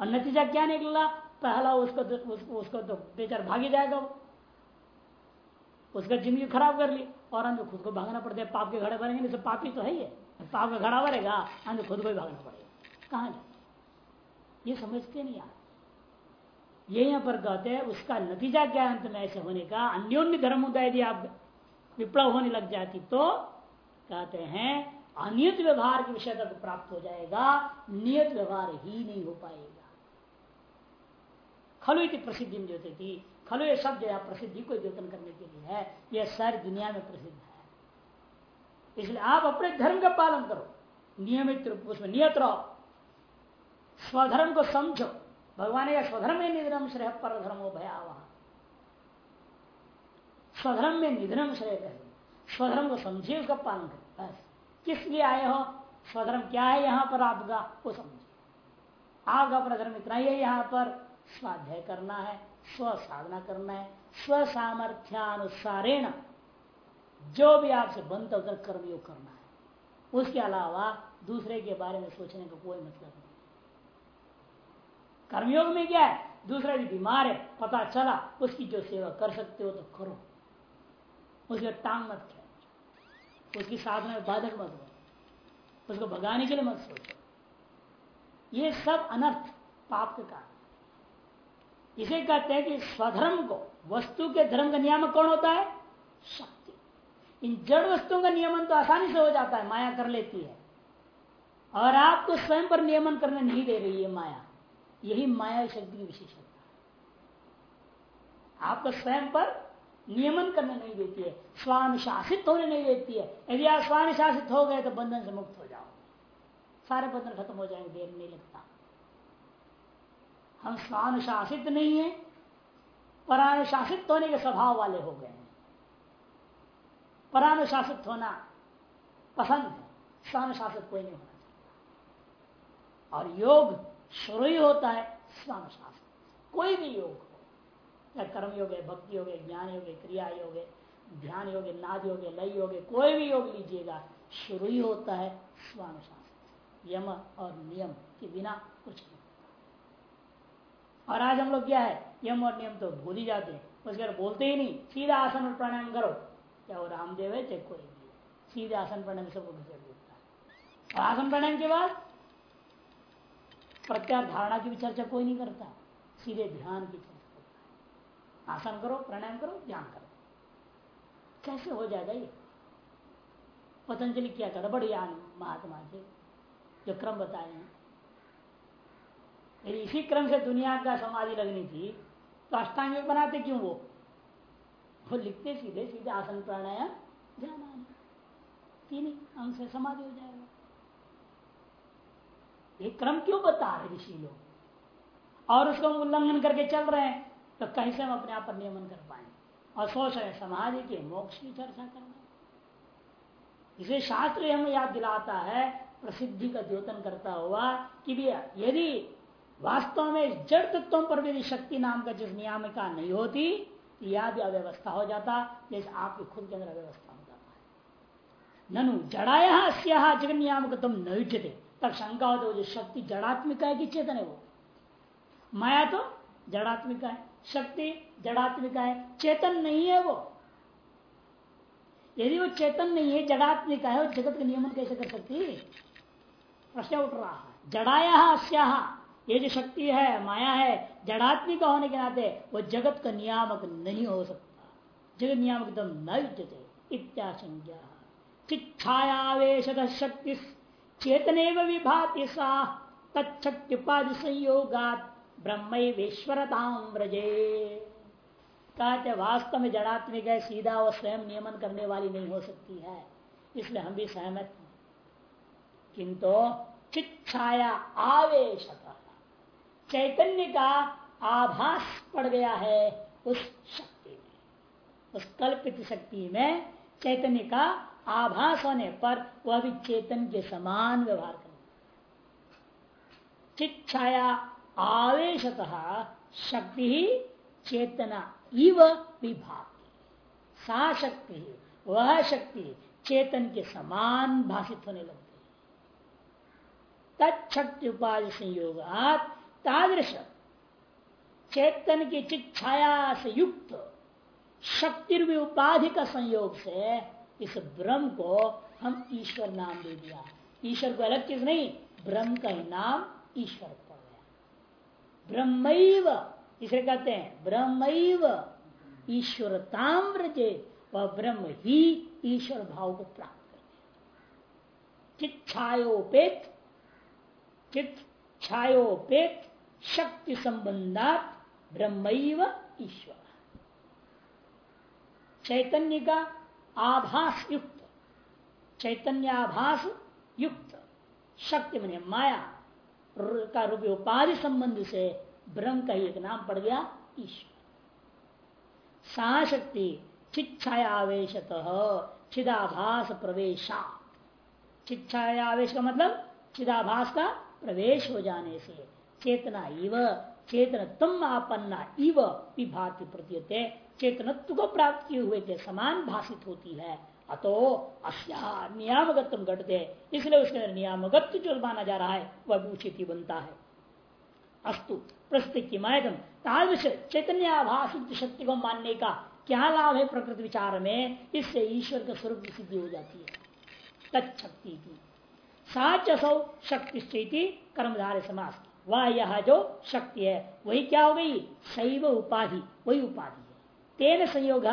और नतीजा क्या निकला? पहला उसको तो, उसको, तो बेचार भागी जाएगा वो। उसका ज़िंदगी खराब कर ली और हमें खुद को भागना पड़ता है। पाप के घड़े भरेंगे नहीं तो पापी तो है ही है। पाप का घड़ा भरेगा हमें खुद को ही भागना पड़ेगा। कहा जाए ये समझते नहीं यार। ये यहाँ पर कहते हैं उसका नतीजा क्या अंत में ऐसे होने का? अन्योन्य धर्म होता है यदि आप विप्लव होने लग जाती तो कहते हैं, अनियत व्यवहार के विषय तक प्राप्त हो जाएगा, नियत व्यवहार ही नहीं हो पाएगा। खलु की प्रसिद्धि में जो थी। खलु ये शब्द या प्रसिद्धि को द्योतन करने के लिए है, यह सारी दुनिया में प्रसिद्ध है। इसलिए आप अपने धर्म का पालन करो, नियमित रूप उसमें नियत रहो। स्वधर्म को समझो। भगवान का स्वधर्म निधर्म श्रेय पर धर्म भयावह। स्वधर्म में निधनम श्रेय कहे स्वधर्म को समझिए, उसका पालन करें बस। किस लिए आए हो? स्वधर्म क्या है यहाँ पर आपका? वो समझिए। आपका प्रधर्म इतना ही है यहाँ पर। स्वाध्याय करना है स्व साधना करना है स्व सामर्थ्यानुसारेण जो भी आपसे बनता उधर कर्मयोग करना है, उसके अलावा दूसरे के बारे में सोचने का को कोई मतलब नहीं। कर्मयोग में क्या है? दूसरा भी बीमार है, पता चला, उसकी जो सेवा कर सकते हो तो करो। उसके टांग मत खेल उसकी साधना में बाधक मत हो उसको भगाने के लिए मत सोचो। ये सब अनर्थ, पाप के कारण। इसे कहते हैं कि स्वधर्म को, वस्तु के धर्म का नियामक कौन होता है? शक्ति। इन जड़ वस्तुओं का नियमन तो आसानी से हो जाता है, माया कर लेती है। और आपको स्वयं पर नियमन करने नहीं दे रही है माया। यही माया शक्ति की विशेषता आपको स्वयं पर नियमन करने नहीं देती है स्वानुशासित होने नहीं देती है। यदि आप स्वानुशासित हो गए तो बंधन से मुक्त हो जाओ। सारे बंधन खत्म हो जाएँगे, देर नहीं लगता। हम स्वानुशासित नहीं है परानुशासित होने के स्वभाव वाले हो गए हैं। परानुशासित होना पसंद है स्वानुशासित कोई नहीं होना चाहिए। और योग शुरू ही होता है स्वानुशासित कोई भी योग या कर्म योग है भक्ति योग है ज्ञान योग है क्रिया योग है ध्यान योग है नाद योग है लय योग है कोई भी योग लीजिएगा, शुरू ही होता है स्वानुशासित यम और नियम के बिना कुछ नहीं और आज हम लोग क्या है, यम और नियम तो भूल ही जाते हैं। उसके बोलते ही नहीं, सीधा आसन और प्राणायाम करो। क्या वो रामदेव है, चाहे कोई भी सीधे आसन प्राणायाम सबको घुसेड़ देता है। और आसन प्राणायाम के बाद प्रत्यार धारणा की भी चर्चा कोई नहीं करता। सीधे ध्यान की आसन करो, प्राणायाम करो, ध्यान करो। कैसे हो जाएगा ये? पतंजलि क्या कर, बढ़िया महात्मा जी, जो क्रम बताए हैं। इसी क्रम से दुनिया का समाधि लगनी थी तो अष्टांग बनाते क्यों वो? वो लिखते सीधे सीधे आसन, प्राणायाम, ध्यान तीन अंग से समाधि हो जाएगा। ये क्रम क्यों बता रहे ऋषि लोग? और उसको उल्लंघन करके चल रहे हैं। तो कैसे हम अपने आप पर नियमन कर पाए और सोच रहे समाधि के मोक्ष की चर्चा करना इसे शास्त्र हमें याद दिलाता है, प्रसिद्धि का द्योतन करता हुआ, कि भैया यदि वास्तव में जड़ तत्वों पर यदि शक्ति नाम का जिस नियामिका नहीं होती तो यह भी अव्यवस्था हो जाता जैसे आपके खुद के अंदर अव्यवस्था हो जाता है। ननु जड़ाया जगन नियामक तुम न युजते तब शंका हो जो शक्ति जड़ात्मिका है कि चेतन है वो? माया तो जड़ात्मिका है। शक्ति जड़ात्मिका है चेतन नहीं है वो। यदि वो चेतन नहीं है जड़ात्मिका है वो जगत का नियमन कैसे कर सकती? प्रश्न उठ रहा है। जड़ाया ये जो शक्ति है, माया है, जड़ात्मिका होने के नाते वो जगत का नियामक नहीं हो सकता। जगत नियामक एकदम न युजते इत्याशंज्ञा चिच्छायावेश शक्ति चेतने विभाति सा तत्शक्तिपाद संयोगात। ब्रह्मश्वरताम व्रजे कहते वास्तव में जड़ात्मिक है, सीधा वो स्वयं नियमन करने वाली नहीं हो सकती है। इसलिए हम भी सहमत हैं। किंतु चिच्छाया आवेश चैतन्य का आभास पड़ गया है उस शक्ति में। उस कल्पित शक्ति में चैतन्य का आभास होने पर वह भी चेतन के समान व्यवहार कर चिच्छाया आवेशतः शक्ति ही चेतना, इव विभाग सा शक्ति, वह शक्ति चेतन के समान भाषित होने लगती तत्शक्ति उपाधि संयोग तादृश चेतन की चित छाया से युक्त शक्ति उपाधि का संयोग से इस ब्रह्म को हम ईश्वर नाम दे दिया। ईश्वर को अलग चीज़ नहीं, ब्रह्म का ही नाम ईश्वर। पड़ गया ब्रह्म इसे कहते हैं ब्रह्म ईश्वरताम रजे वह ब्रह्म ही ईश्वर भाव को प्राप्त कर चित छायोपेत चित छायोपेत शक्ति संबंधात ब्रह्म ईश्वर। चैतन्य का आभास युक्त चैतन्य आभास युक्त शक्ति बने माया। का रूप उपाधि संबंध से ब्रह्म का ही एक नाम पड़ गया ईश्वर। सा शक्ति चिच्छाया आवेश चिदाभास प्रवेशा चिच्छाया आवेश का मतलब चिदाभास का प्रवेश हो जाने से। चेतना इव चेतन तुम आपन्ना इव विभाति प्रतीयते। चेतनत्व को प्राप्त किए हुए के समान भाषित होती है। अतो अस्या नियामकत्व घटते। इसलिए उसके अंदर नियामकत्व जो माना जा रहा है, वह उचित ही बनता है। अस्तु, प्रस्तुत की मायदम। तादृश चैतन्याभास शक्ति को मानने का क्या लाभ है प्रकृति विचार में? इससे ईश्वर के स्वरूप की सिद्धि हो जाती है। तत्शक्ति की। साच सौ शक्ति कर्मधारे समास। वह यह जो शक्ति है, वही क्या हो गई? शैव उपाधि, वही उपाधि है। तेन संयोग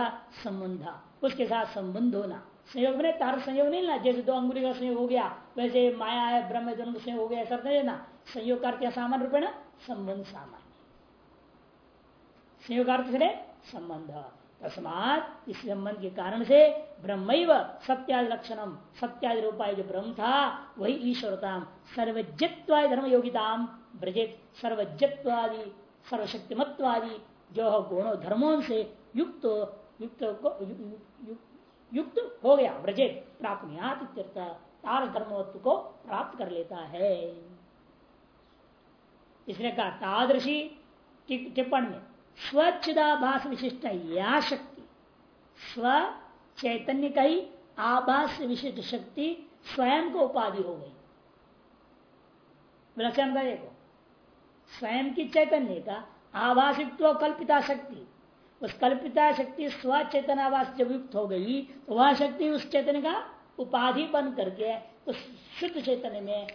संबंध। उसके साथ संबंध होना। संयोग में तार संयोग नहीं ना जैसे दो अंगुली का संयोग हो गया, वैसे माया है, ब्रह्म दोनों का संयोग हो गया, ऐसा नहीं ना संयोग करते सामान्य रूप ना संबंध सामान्य। संयोग से संबंध। तस्मात इस संबंध के कारण से ब्रह्म सत्यादि लक्षणम, सत्यादि रूपाय जो ब्रह्म था, वही ईश्वरता सर्वजत्वादि धर्म योगिताम ब्रजित सर्वजत्वादि सर्वशक्तिमत्वादि जो गुणों, धर्मों से युक्त युक्त को युक्त हो गया ब्रजित प्राप्त तार धर्मवत्व को प्राप्त कर लेता है इसने कहा तादृशी टिप्पण में स्वच्छिदाभास विशिष्ट या शक्ति स्व चैतन्य का ही आभास विशिष्ट शक्ति स्वयं को उपाधि हो गई विलक्षण देखो स्वयं की चैतन्य का आभाषित्व कल्पिता शक्ति उस कल्पिता शक्ति स्व चेतनावास जब युक्त हो गई तो वह शक्ति उस चेतन का उपाधि बन करके उस शुद्ध चैतन्य में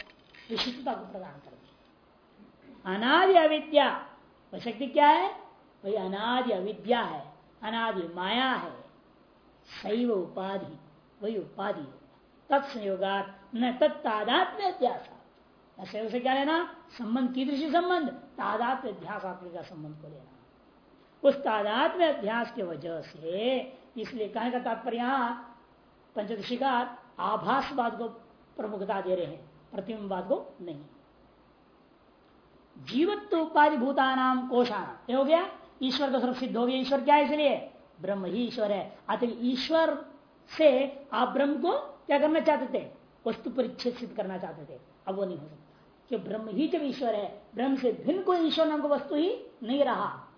विशिष्टता को प्रदान कर दी। अनादि अविद्या, वह शक्ति क्या है? वही अनादि अविद्या है, अनादि माया है। शैव उपाधि, वही उपाधि है। तत्संयोगा न तत्तादात्म्य अध्यास ऐसे उसे क्या लेना? संबंध, कीदृशी संबंध? तादात्म्य अध्यास का संबंध को लेना। उस तादात्म्य अध्यास के वजह से इसलिए कहने का तात्पर्य पंचदशिकार आभासवाद को प्रमुखता दे रहे हैं, प्रतिबिंबवाद को नहीं। जीवत्व उपाधि भूतानाम कोशाना हो गया, ईश्वर का स्वरूप सिद्ध हो गया, ईश्वर क्या है इसलिए? ब्रह्म ही ईश्वर है। अतः ईश्वर से आप ब्रह्म को क्या करना चाहते थे? वस्तु परिच्छेद सिद्ध करना चाहते थे। अब वो नहीं हो सकता। कि ब्रह्म ही जब ईश्वर है, ब्रह्म से भिन्न कोई ईश्वर नाम को वस्तु ही नहीं रहा।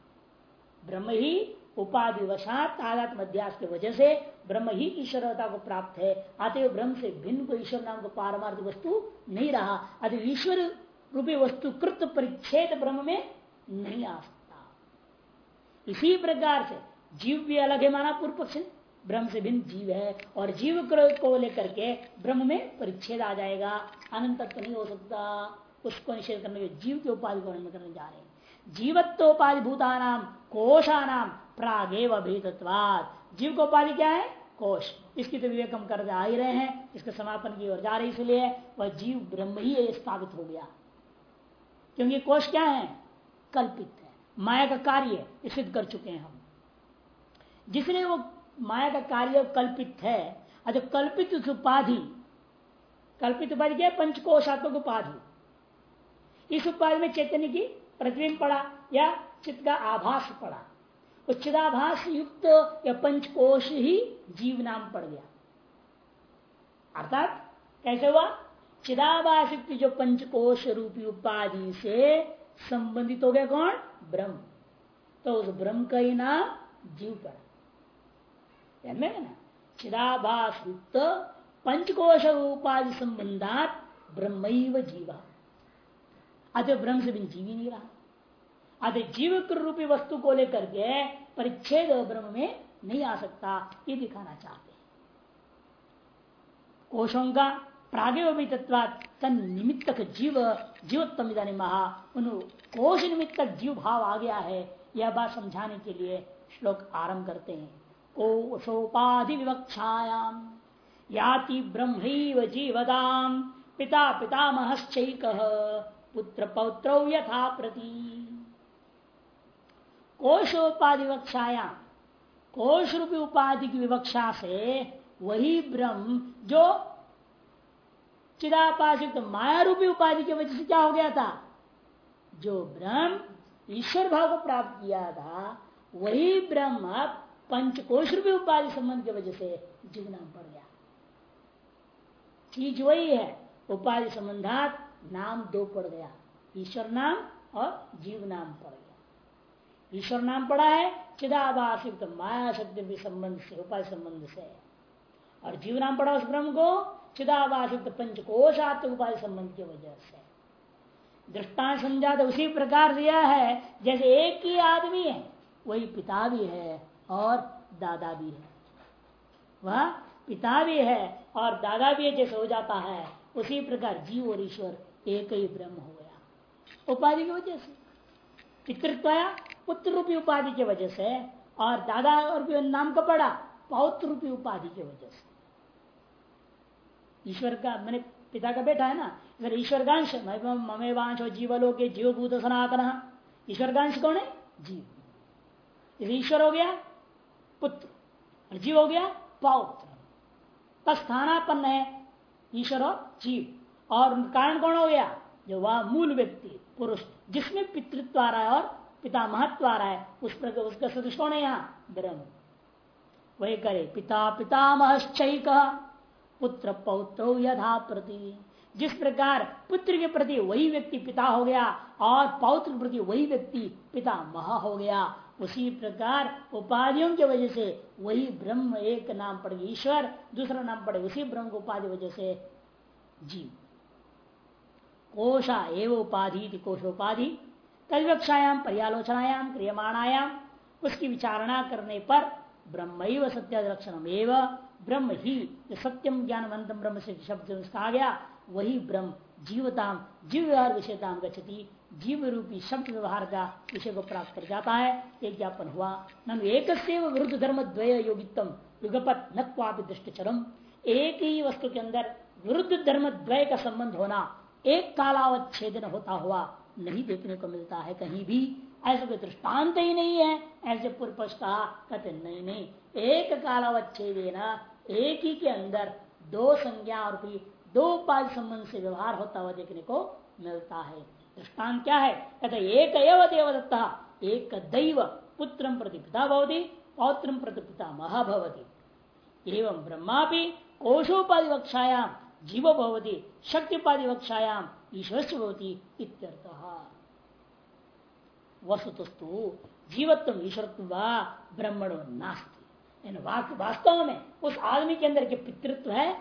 ब्रह्म ही उपाधि वशात तादात मध्यास की वजह से ब्रह्म ही ईश्वरता को प्राप्त है। अतः ब्रह्म से भिन्न को ईश्वर नाम को पारमार्थ वस्तु नहीं रहा। अतः ईश्वर रूपी वस्तु कृत परिच्छेद ब्रह्म में नहीं आ सकता। इसी प्रकार से जीव भी अलग है माना पूर्व पक्ष ब्रह्म से भिन्न जीव है और जीव को लेकर के ब्रह्म में परिच्छेद आ जाएगा। अनंत नहीं हो सकता। उसको निषेध करने के जीव के उपाधि को करने जा रहे हैं। जीवत्वोपाधि भूतानाम कोशानाम प्रागेव भेदत्वाद जीव को उपाधि क्या है? कोश। इसकी तो विवेक हम कर आ ही रहे हैं। इसके समापन की ओर जा रही इसलिए वह जीव ब्रह्म ही स्थापित हो गया। क्योंकि कोश क्या है? कल्पित है। माया का कार्य सिद्ध कर चुके हैं हम। जिसने वो माया का कार्य कल्पित है अच्छा कल्पित उपाधि कल्पित उपाधि क्या है? पंचकोशात्मक उपाधि। इस उपाधि में चैतन्य की प्रतिबिंब पड़ा या चित्त का आभास पड़ा। उस चिदाभास युक्त या पंचकोश ही जीव नाम पड़ गया। अर्थात कैसे हुआ? चिदाभास युक्त जो पंचकोश रूपी उपाधि से संबंधित हो गया कौन? ब्रह्म। तो उस ब्रह्म का ही नाम जीव पर ना चिदाभास युक्त पंचकोश उपाधि संबंधात ब्रह्म जीवा। अतः ब्रह्म से बिन जीव ही नहीं रहा। अतः जीव रूपी वस्तु को लेकर के परिच्छेद ब्रह्म में नहीं आ सकता, ये दिखाना चाहते कोशों का प्रागे भी तत्वात तन निमित्तक जीव, जीवोत्तम महा, उन कोश निमित्तक जीव भाव आ गया है, यह बात समझाने के लिए श्लोक आरंभ करते हैं। कोशोपाधि विवक्षायाम, याति ब्रह्म जीवदाम, पिता पितामहश्चैक। पुत्र पौत्र यथा प्रति। कोशोपाधि विवक्षायाम कोश रूपी उपाधि की विवक्षा से वही ब्रह्म जो चिदापाशित माया रूपी उपाधि की वजह से क्या हो गया था? जो ब्रह्म ईश्वर भाव को प्राप्त किया था, वही ब्रह्म अब पंचकोश रूपी उपाधि संबंध की वजह से जीव नाम पड़ गया। चीज़ वही है, उपाधि संबंधात नाम दो पड़ गया। ईश्वर नाम और जीव नाम पड़ गया। ईश्वर नाम पड़ा है चिदाभाषित माया शक्ति संबंध से उपाधि संबंध से। और जीव नाम पड़ा उस ब्रह्म को चिदावासित पंचकोशात्म उपाय संबंध की वजह से। दृष्टान समझा तो उसी प्रकार दिया है, जैसे एक ही आदमी है, वही पिता भी है और दादा भी है। वह पिता भी है और दादा भी है, जैसे हो जाता है, उसी प्रकार जीव और ईश्वर एक ही ब्रह्म हो गया। उपाधि की वजह से। पितृत्व पुत्र रूपी उपाधि की वजह से और दादा और भी नाम का पड़ा पौत्र रूपी उपाधि की वजह से। ईश्वर का, मैंने पिता का बेटा है ना अगर ईश्वर गांश ममेवांश और जीवलो के जीव भूत सनातन। ईश्वर गांश कौन है? जीव। ईश्वर हो गया, पुत्र। और जीव हो गया, पौत्र। स्थानापन्न है ईश्वर और जीव। और कारण कौन हो गया? जो वह मूल व्यक्ति, पुरुष, जिसमें पितृत्व आ रहा है और पिता महत्व आ रहा है, उस प्रकार उसका सदृश कौन है यहाँ, ब्रह्म। वही करे, पिता पितामह पुत्र पौत्र यथा प्रति। जिस प्रकार पुत्र के प्रति वही व्यक्ति पिता हो गया और पौत्र के प्रति वही व्यक्ति पिता महा हो गया, उसी प्रकार उपाधियों की वजह से वही ब्रह्म एक नाम पड़े, ईश्वर दूसरा नाम पड़े, उसी ब्रह्म उपाधि वजह से जीव। कोशा एवं उपाधि कोशोपाधि तलवक्षायाम पर्यालोचनायाम क्रियमाणायाम उसकी विचारणा करने पर ब्रह्म सत्य लक्षण ब्रह्म ही सत्यम ज्ञानवंतम ब्रह्म से शब्द कहा गया, वही ब्रह्म जीवताम जीव व्यवहार विषयताम गति जीव रूपी शब्द व्यवहार का विषय को प्राप्त कर जाता है एक ज्ञापन हुआ। नन एक विरुद्ध धर्म द्वय योगितम युगपत न दृष्ट चरम एक ही वस्तु के अंदर विरुद्ध धर्म द्वय का संबंध होना एक कालावच्छेदन होता हुआ नहीं देखने को मिलता है, कहीं भी। ऐसा कोई दृष्टांत ही नहीं है। ऐसे पूर्व कहा कहते नहीं नहीं। एक कालावच्छेदेना एक ही के अंदर दो संज्ञा और भी दो उपाधि संबंध से व्यवहार होता हुआ देखने को मिलता है। दृष्टान क्या है? कहते एक एव देवदत्ता, एक दैव पुत्र प्रति पिता भवती, पौत्र प्रति पिता महाभवती। एवं ब्रह्मा भी कोशोपाधि वक्षायाम जीव भवती शक्तिपाधि वक्षायाम ईश्वर से भवती इत्यर्थ। वस्तुस्तु जीवत्व, ईश्वरत्व ब्रह्मणो नास्ती। वास्तव में उस आदमी के अंदर के पितृत्व है?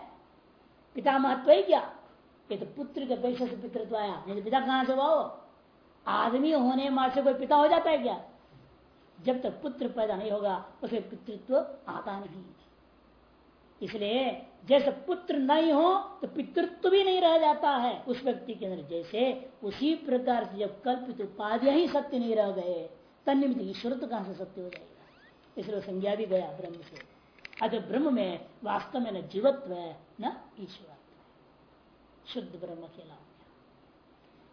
पिता महत्व है क्या? ये तो पुत्र के पेशे से पितृत्व आया नहीं तो पिता कहाँ से वो आदमी होने माँ से कोई पिता हो जाता है क्या? जब तक पुत्र पैदा नहीं होगा, उसे पितृत्व आता नहीं। इसलिए जैसे पुत्र नहीं हो तो पितृत्व भी नहीं रह जाता है। उस व्यक्ति के अंदर जैसे उसी प्रकार से जब कल्पित उपाधियाँ ही सत्य नहीं रह गए तनिमित तो कहाँ से सत्य हो जाएगा? इसलिए संज्ञा भी गया ब्रह्म से। अतः ब्रह्म में वास्तव में न जीवत्व है, न ईश्वर शुद्ध ब्रह्म अकेला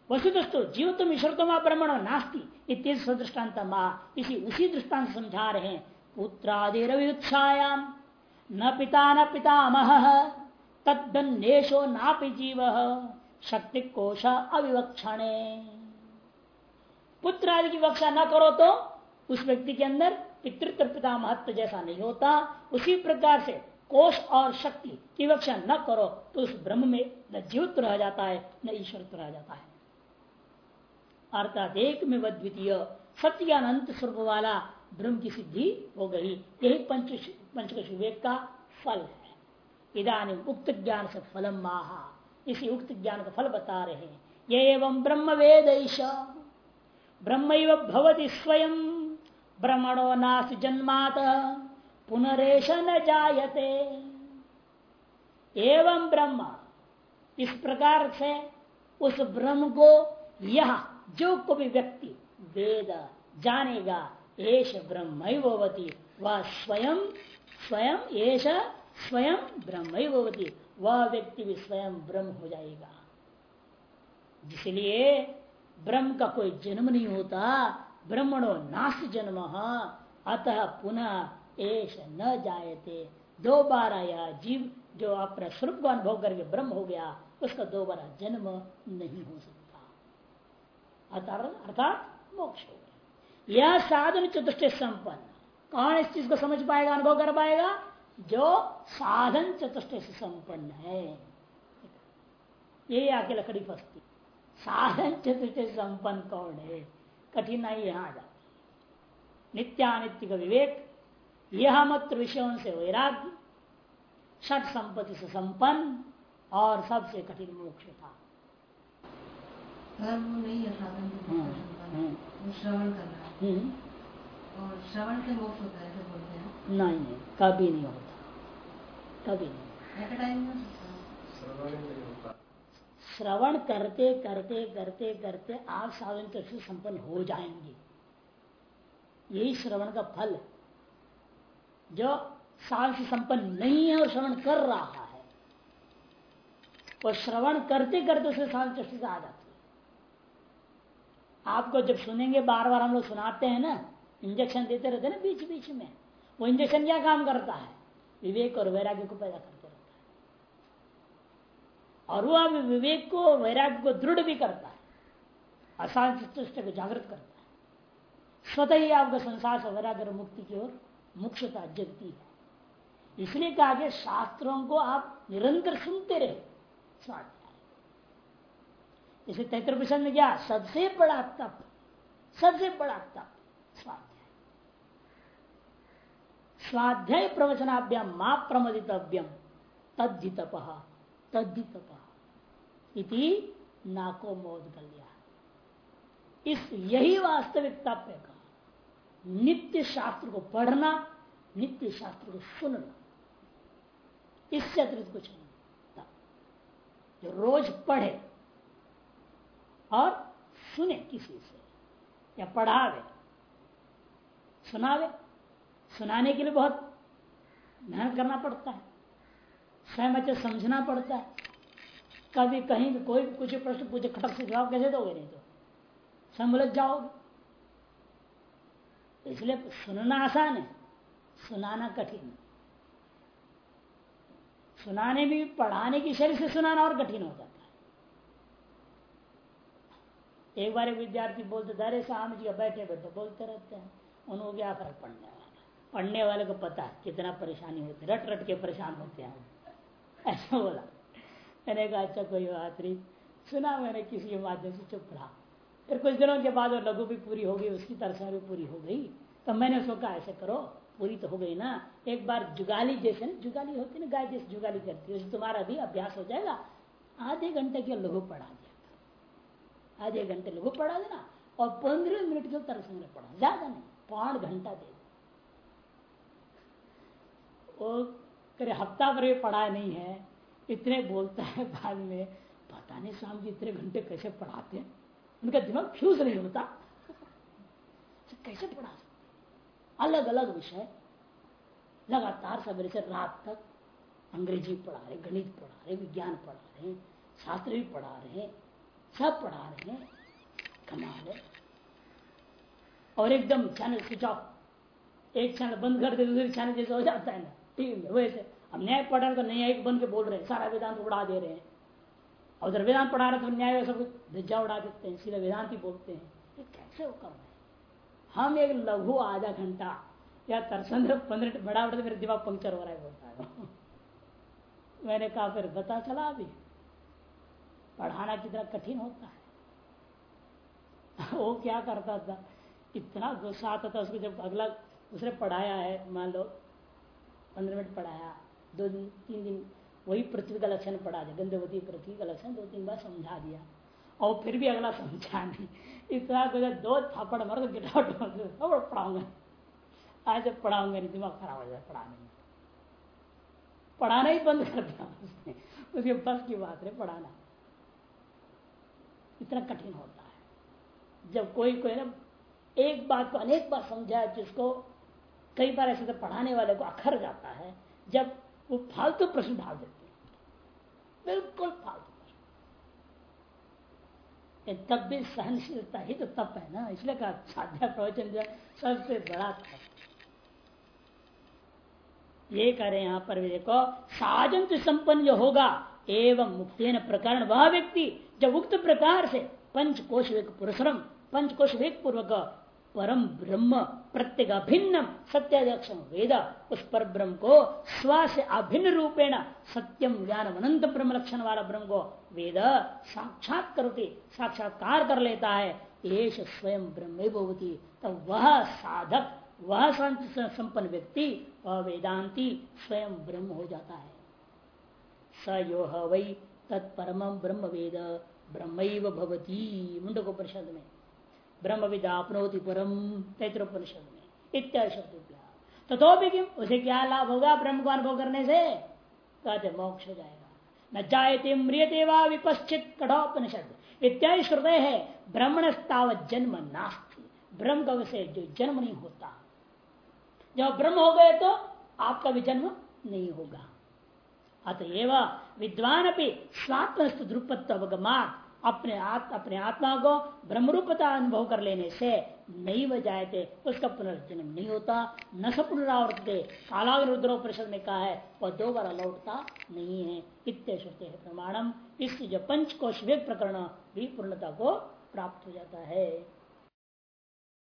वसुदस्तु जीवत्व ईश्वरत्व ब्रह्मण नास्ती। इत्यादि दृष्टांत इसी उसी दृष्टांत समझा रहे हैं। पुत्रादिरवियुत्सायाम न पिता न पितामह तद्दन्नेशो नापि जीव शक्ति कोश अविवक्षणे। पुत्र आदि की वक्षा न करो तो उस व्यक्ति के अंदर पितृत्व पिता महत्व जैसा नहीं होता। उसी प्रकार से कोष और शक्ति की वक्षा न करो तो उस ब्रह्म में न जीवित रह जाता है, न ईश्वर रह जाता है। अर्थात एक में द्वितीय सत्य अनंत स्वरूप वाला ब्रह्म की सिद्धि हो गई। यही पंच पंचकश विवेक का फल है। इधानी उक्त ज्ञान से फलम माहा। इसी उक्त ज्ञान का फल बता रहे हैं। ये एवं ब्रह्म वेद ब्रह्म भवती स्वयं। ब्रह्मणो नास्त जन्मात। पुनरेश न जायते। एवं ब्रह्म। इस प्रकार से उस ब्रह्म को यह जो कोई व्यक्ति वेद जानेगा, एश ब्रह्म वह स्वयं स्वयं एश स्वयं ब्रह्म भवती वह व्यक्ति भी स्वयं ब्रह्म हो जाएगा। इसलिए ब्रह्म का कोई जन्म नहीं होता, ब्रह्मणो नाश जन्म, अतः पुनः एश न जायते। दो बार यह जीव जो अपने स्वरूप को अनुभव करके ब्रह्म हो गया, उसका दोबारा जन्म नहीं हो सकता। अर्थात मोक्ष हो गया। यह साधन चतुष्ट संपन्न। कौन इस चीज़ को समझ पाएगा अनुभव कर पाएगा? जो साधन चतुष्ट से संपन्न है। ये आके लकड़ी फंसती साधन चतुष्ट संपन्न कौन है? कठिनाई यहाँ आ जाती नित्यानित्य का विवेक यह मत विषयों से वैराग्य षट संपत्ति से संपन्न और सबसे कठिन मोक्ष था। नहीं है साधन हम्म, हम्म। श्रवण करना। और श्रवण से मोक्ष होता है बोलते हैं। नहीं नहीं कभी नहीं होता। कभी नहीं श्रवण करते करते करते करते आप साधन चक्षु संपन्न हो जाएँगे। यही श्रवण का फल है। जो साधन से संपन्न नहीं है और श्रवण कर रहा है वो श्रवण करते करते उसे साधन चक्षु से आ जाती है। आपको जब सुनेंगे बार बार हम लोग सुनाते हैं ना इंजेक्शन देते रहते ना बीच बीच में। वो इंजेक्शन क्या काम करता है? विवेक और वैराग्य को पैदा करते रहता है। और वो आप विवेक को वैराग्य को दृढ़ भी करता है। अशांत को जागृत करता है। स्वतः ही आपका संसार से वैराग्य और मुक्ति की ओर मुक्षता जगती है। इसलिए कहा कि शास्त्रों को आप निरंतर सुनते रहे। स्वाध्याय। इसे तैत्र में क्या? सबसे बड़ा तप। सबसे बड़ा तप स्वाध्याय स्वाध्याय प्रवचनाभ्याम, मा प्रमदितव्यम तद्धि तप तद्धि इति नाको मोद कल्या इस यही वास्तविक तप है कहा। नित्य शास्त्र को पढ़ना, नित्य शास्त्र को सुनना। इससे अतिरिक्त कुछ नहीं। जो रोज पढ़े और सुने किसी से, या पढ़ावे, सुनावे सुनाने के लिए बहुत मेहनत करना पड़ता है। अच्छे समझना पड़ता है। कभी कहीं भी कोई कुछ प्रश्न पूछे, खटक से जवाब कैसे दोगे? नहीं तो समझ जाओगे। इसलिए सुनना आसान है। सुनाना कठिन सुनाने भी पढ़ाने की शरीर से सुनाना और कठिन हो जाता है। एक बार एक विद्यार्थी बोलते दारे साहब जी बैठे बैठे बोलते रहते हैं। उनको क्या फ़र्क पड़ने वाला पढ़ने वाले को पता है कितना परेशानी होती रट रट के परेशान होते हैं ऐसा बोला। मैंने कहा अच्छा कोई बात नहीं। सुना मैंने किसी के माध्यम से, चुप रहा। फिर कुछ दिनों के बाद वो लघु भी पूरी हो गई, उसकी तरसा भी पूरी हो गई। तो मैंने कहा, ऐसे करो, पूरी तो हो गई ना। एक बार जुगाली जैसे ना, जुगाली होती ना, गाय जैसे जुगाली करती है तुम्हारा भी अभ्यास हो जाएगा। आधे घंटे के लघु पढ़ा दिया आधे घंटे लघु पढ़ा देना और पंद्रह मिनट के संग्रह पढ़ा। ज़्यादा नहीं पाँच घंटा दे। वो करे हफ़्ता भर पढ़ा नहीं है। इतने बोलता है बाद में, पता नहीं शाम जी इतने घंटे कैसे पढ़ाते हैं? उनका दिमाग फ्यूज नहीं होता। कैसे पढ़ा सकते? अलग अलग विषय। लगातार सवेरे से रात तक अंग्रेज़ी पढ़ा रहे, गणित पढ़ा रहे, विज्ञान पढ़ा रहे, शास्त्र भी पढ़ा रहे, सब पढ़ा रहे हैं। कमाल है। और एकदम चैनल स्विच ऑफ़ एक चैनल बंद कर दे दूसरे चैनल जैसे हो जाता है ना। में वैसे, अब न्याय पढ़ तो न्यायिक बन के बोल रहे हैं, सारा वेदांत उड़ा दे रहे हैं। और उधर वेदांत पढ़ा रहे तो न्याय सब धिज्जा उड़ा देते हैं, सीधे वेदांत ही बोलते हैं। ये कैसे वो रहे हैं? हम एक लघु आधा घंटा या तरसन पंद्रह मिनट बड़ा बड़ा मेरे दिमाग पंक्चर हो रहा है बोलता है मैंने कहा, फिर बता चला अभी। पढ़ाना कितना कठिन होता है। वो क्या करता था? इतना गुस्सा आता था उसको जब अगला, उसने पढ़ाया है, मान लो पंद्रह मिनट पढ़ाया, दो दिन, तीन दिन, वही पृथ्वी का लक्षण पढ़ा दिया, गंधवती पृथ्वी का लक्षण, दो तीन बार समझा दिया। और फिर भी अगला समझा नहीं। इतना कुछ दो थप्पड़ मारो तो गिटार पढ़ाऊँगा। आज जब पढ़ाऊँगा नहीं दिमाग खराब हो जाए पढ़ाने में। पढ़ाना ही बंद कर दिया उसने। उसके बस की बात है, पढ़ाना। इतना कठिन होता है। जब कोई कोई ना, एक बात को अनेक बार समझाया जिसको कई बार ऐसे तो पढ़ाने वाले को अखर जाता है, जब वो फालतू प्रश्न डाल देते हैं। बिल्कुल फालतू प्रश्न। तब भी सहनशीलता ही तो तप है ना, इसलिए कहा साध्या प्रवचन जो सबसे बड़ा तप ये करे यहाँ पर भी देखो, साजन संपन्न जो होगा, एवं मुक्ति प्रकरण वह व्यक्ति, जब उक्त प्रकार से पंचकोश पुरस्म पंचकोश पूर्वक परम ब्रह्म, प्रत्येक अभिन्न सत्याध्यक्ष वेद, उस पर ब्रह्म को स्व से अभिन्न रूपेण, सत्यम ज्ञान अनंत ब्रह्म लक्षण वाला ब्रह्म को वेद साक्षात करते, साक्षात्कार कर लेता है। येष स्वयं ब्रह्म भवती तो वह साधक वह संपन्न व्यक्ति वह वेदांति स्वयं ब्रह्म हो जाता है। स यो वै तत्परम ब्रह्म वेद ब्रह्म भवती मुंडको परिषद में। ब्रह्म विदा अपनोति परम तैत्रोपनिषद में इत्यादि शब्द तो तो भी क्यों उसे क्या लाभ होगा ब्रह्म को अनुभव करने से? कहते, मोक्ष हो जाएगा। न जायते म्रियते वा विपश्चित कठोपनिषद। इत्यादि श्रुदय है ब्रह्मण जन्म नास्ती। ब्रह्म विषय जो जन्म नहीं होता। जब ब्रह्म हो गए तो आपका भी जन्म नहीं होगा। अतएव विद्वान अपनी स्वात्मस्तु द्रुपत्व अवगमान अपने आत, अपने आत्मा को ब्रह्मरूपता अनुभव कर लेने से नहीं व जाते उसका पुनर्जन्म नहीं होता न स पुनरावर्तते। कालाग परिषद में कहा है वह दो बार लौटता नहीं है। इतने श्रुते है प्रमाणम। इससे जो पंचकोश वेग प्रकरण भी पूर्णता को प्राप्त हो जाता है।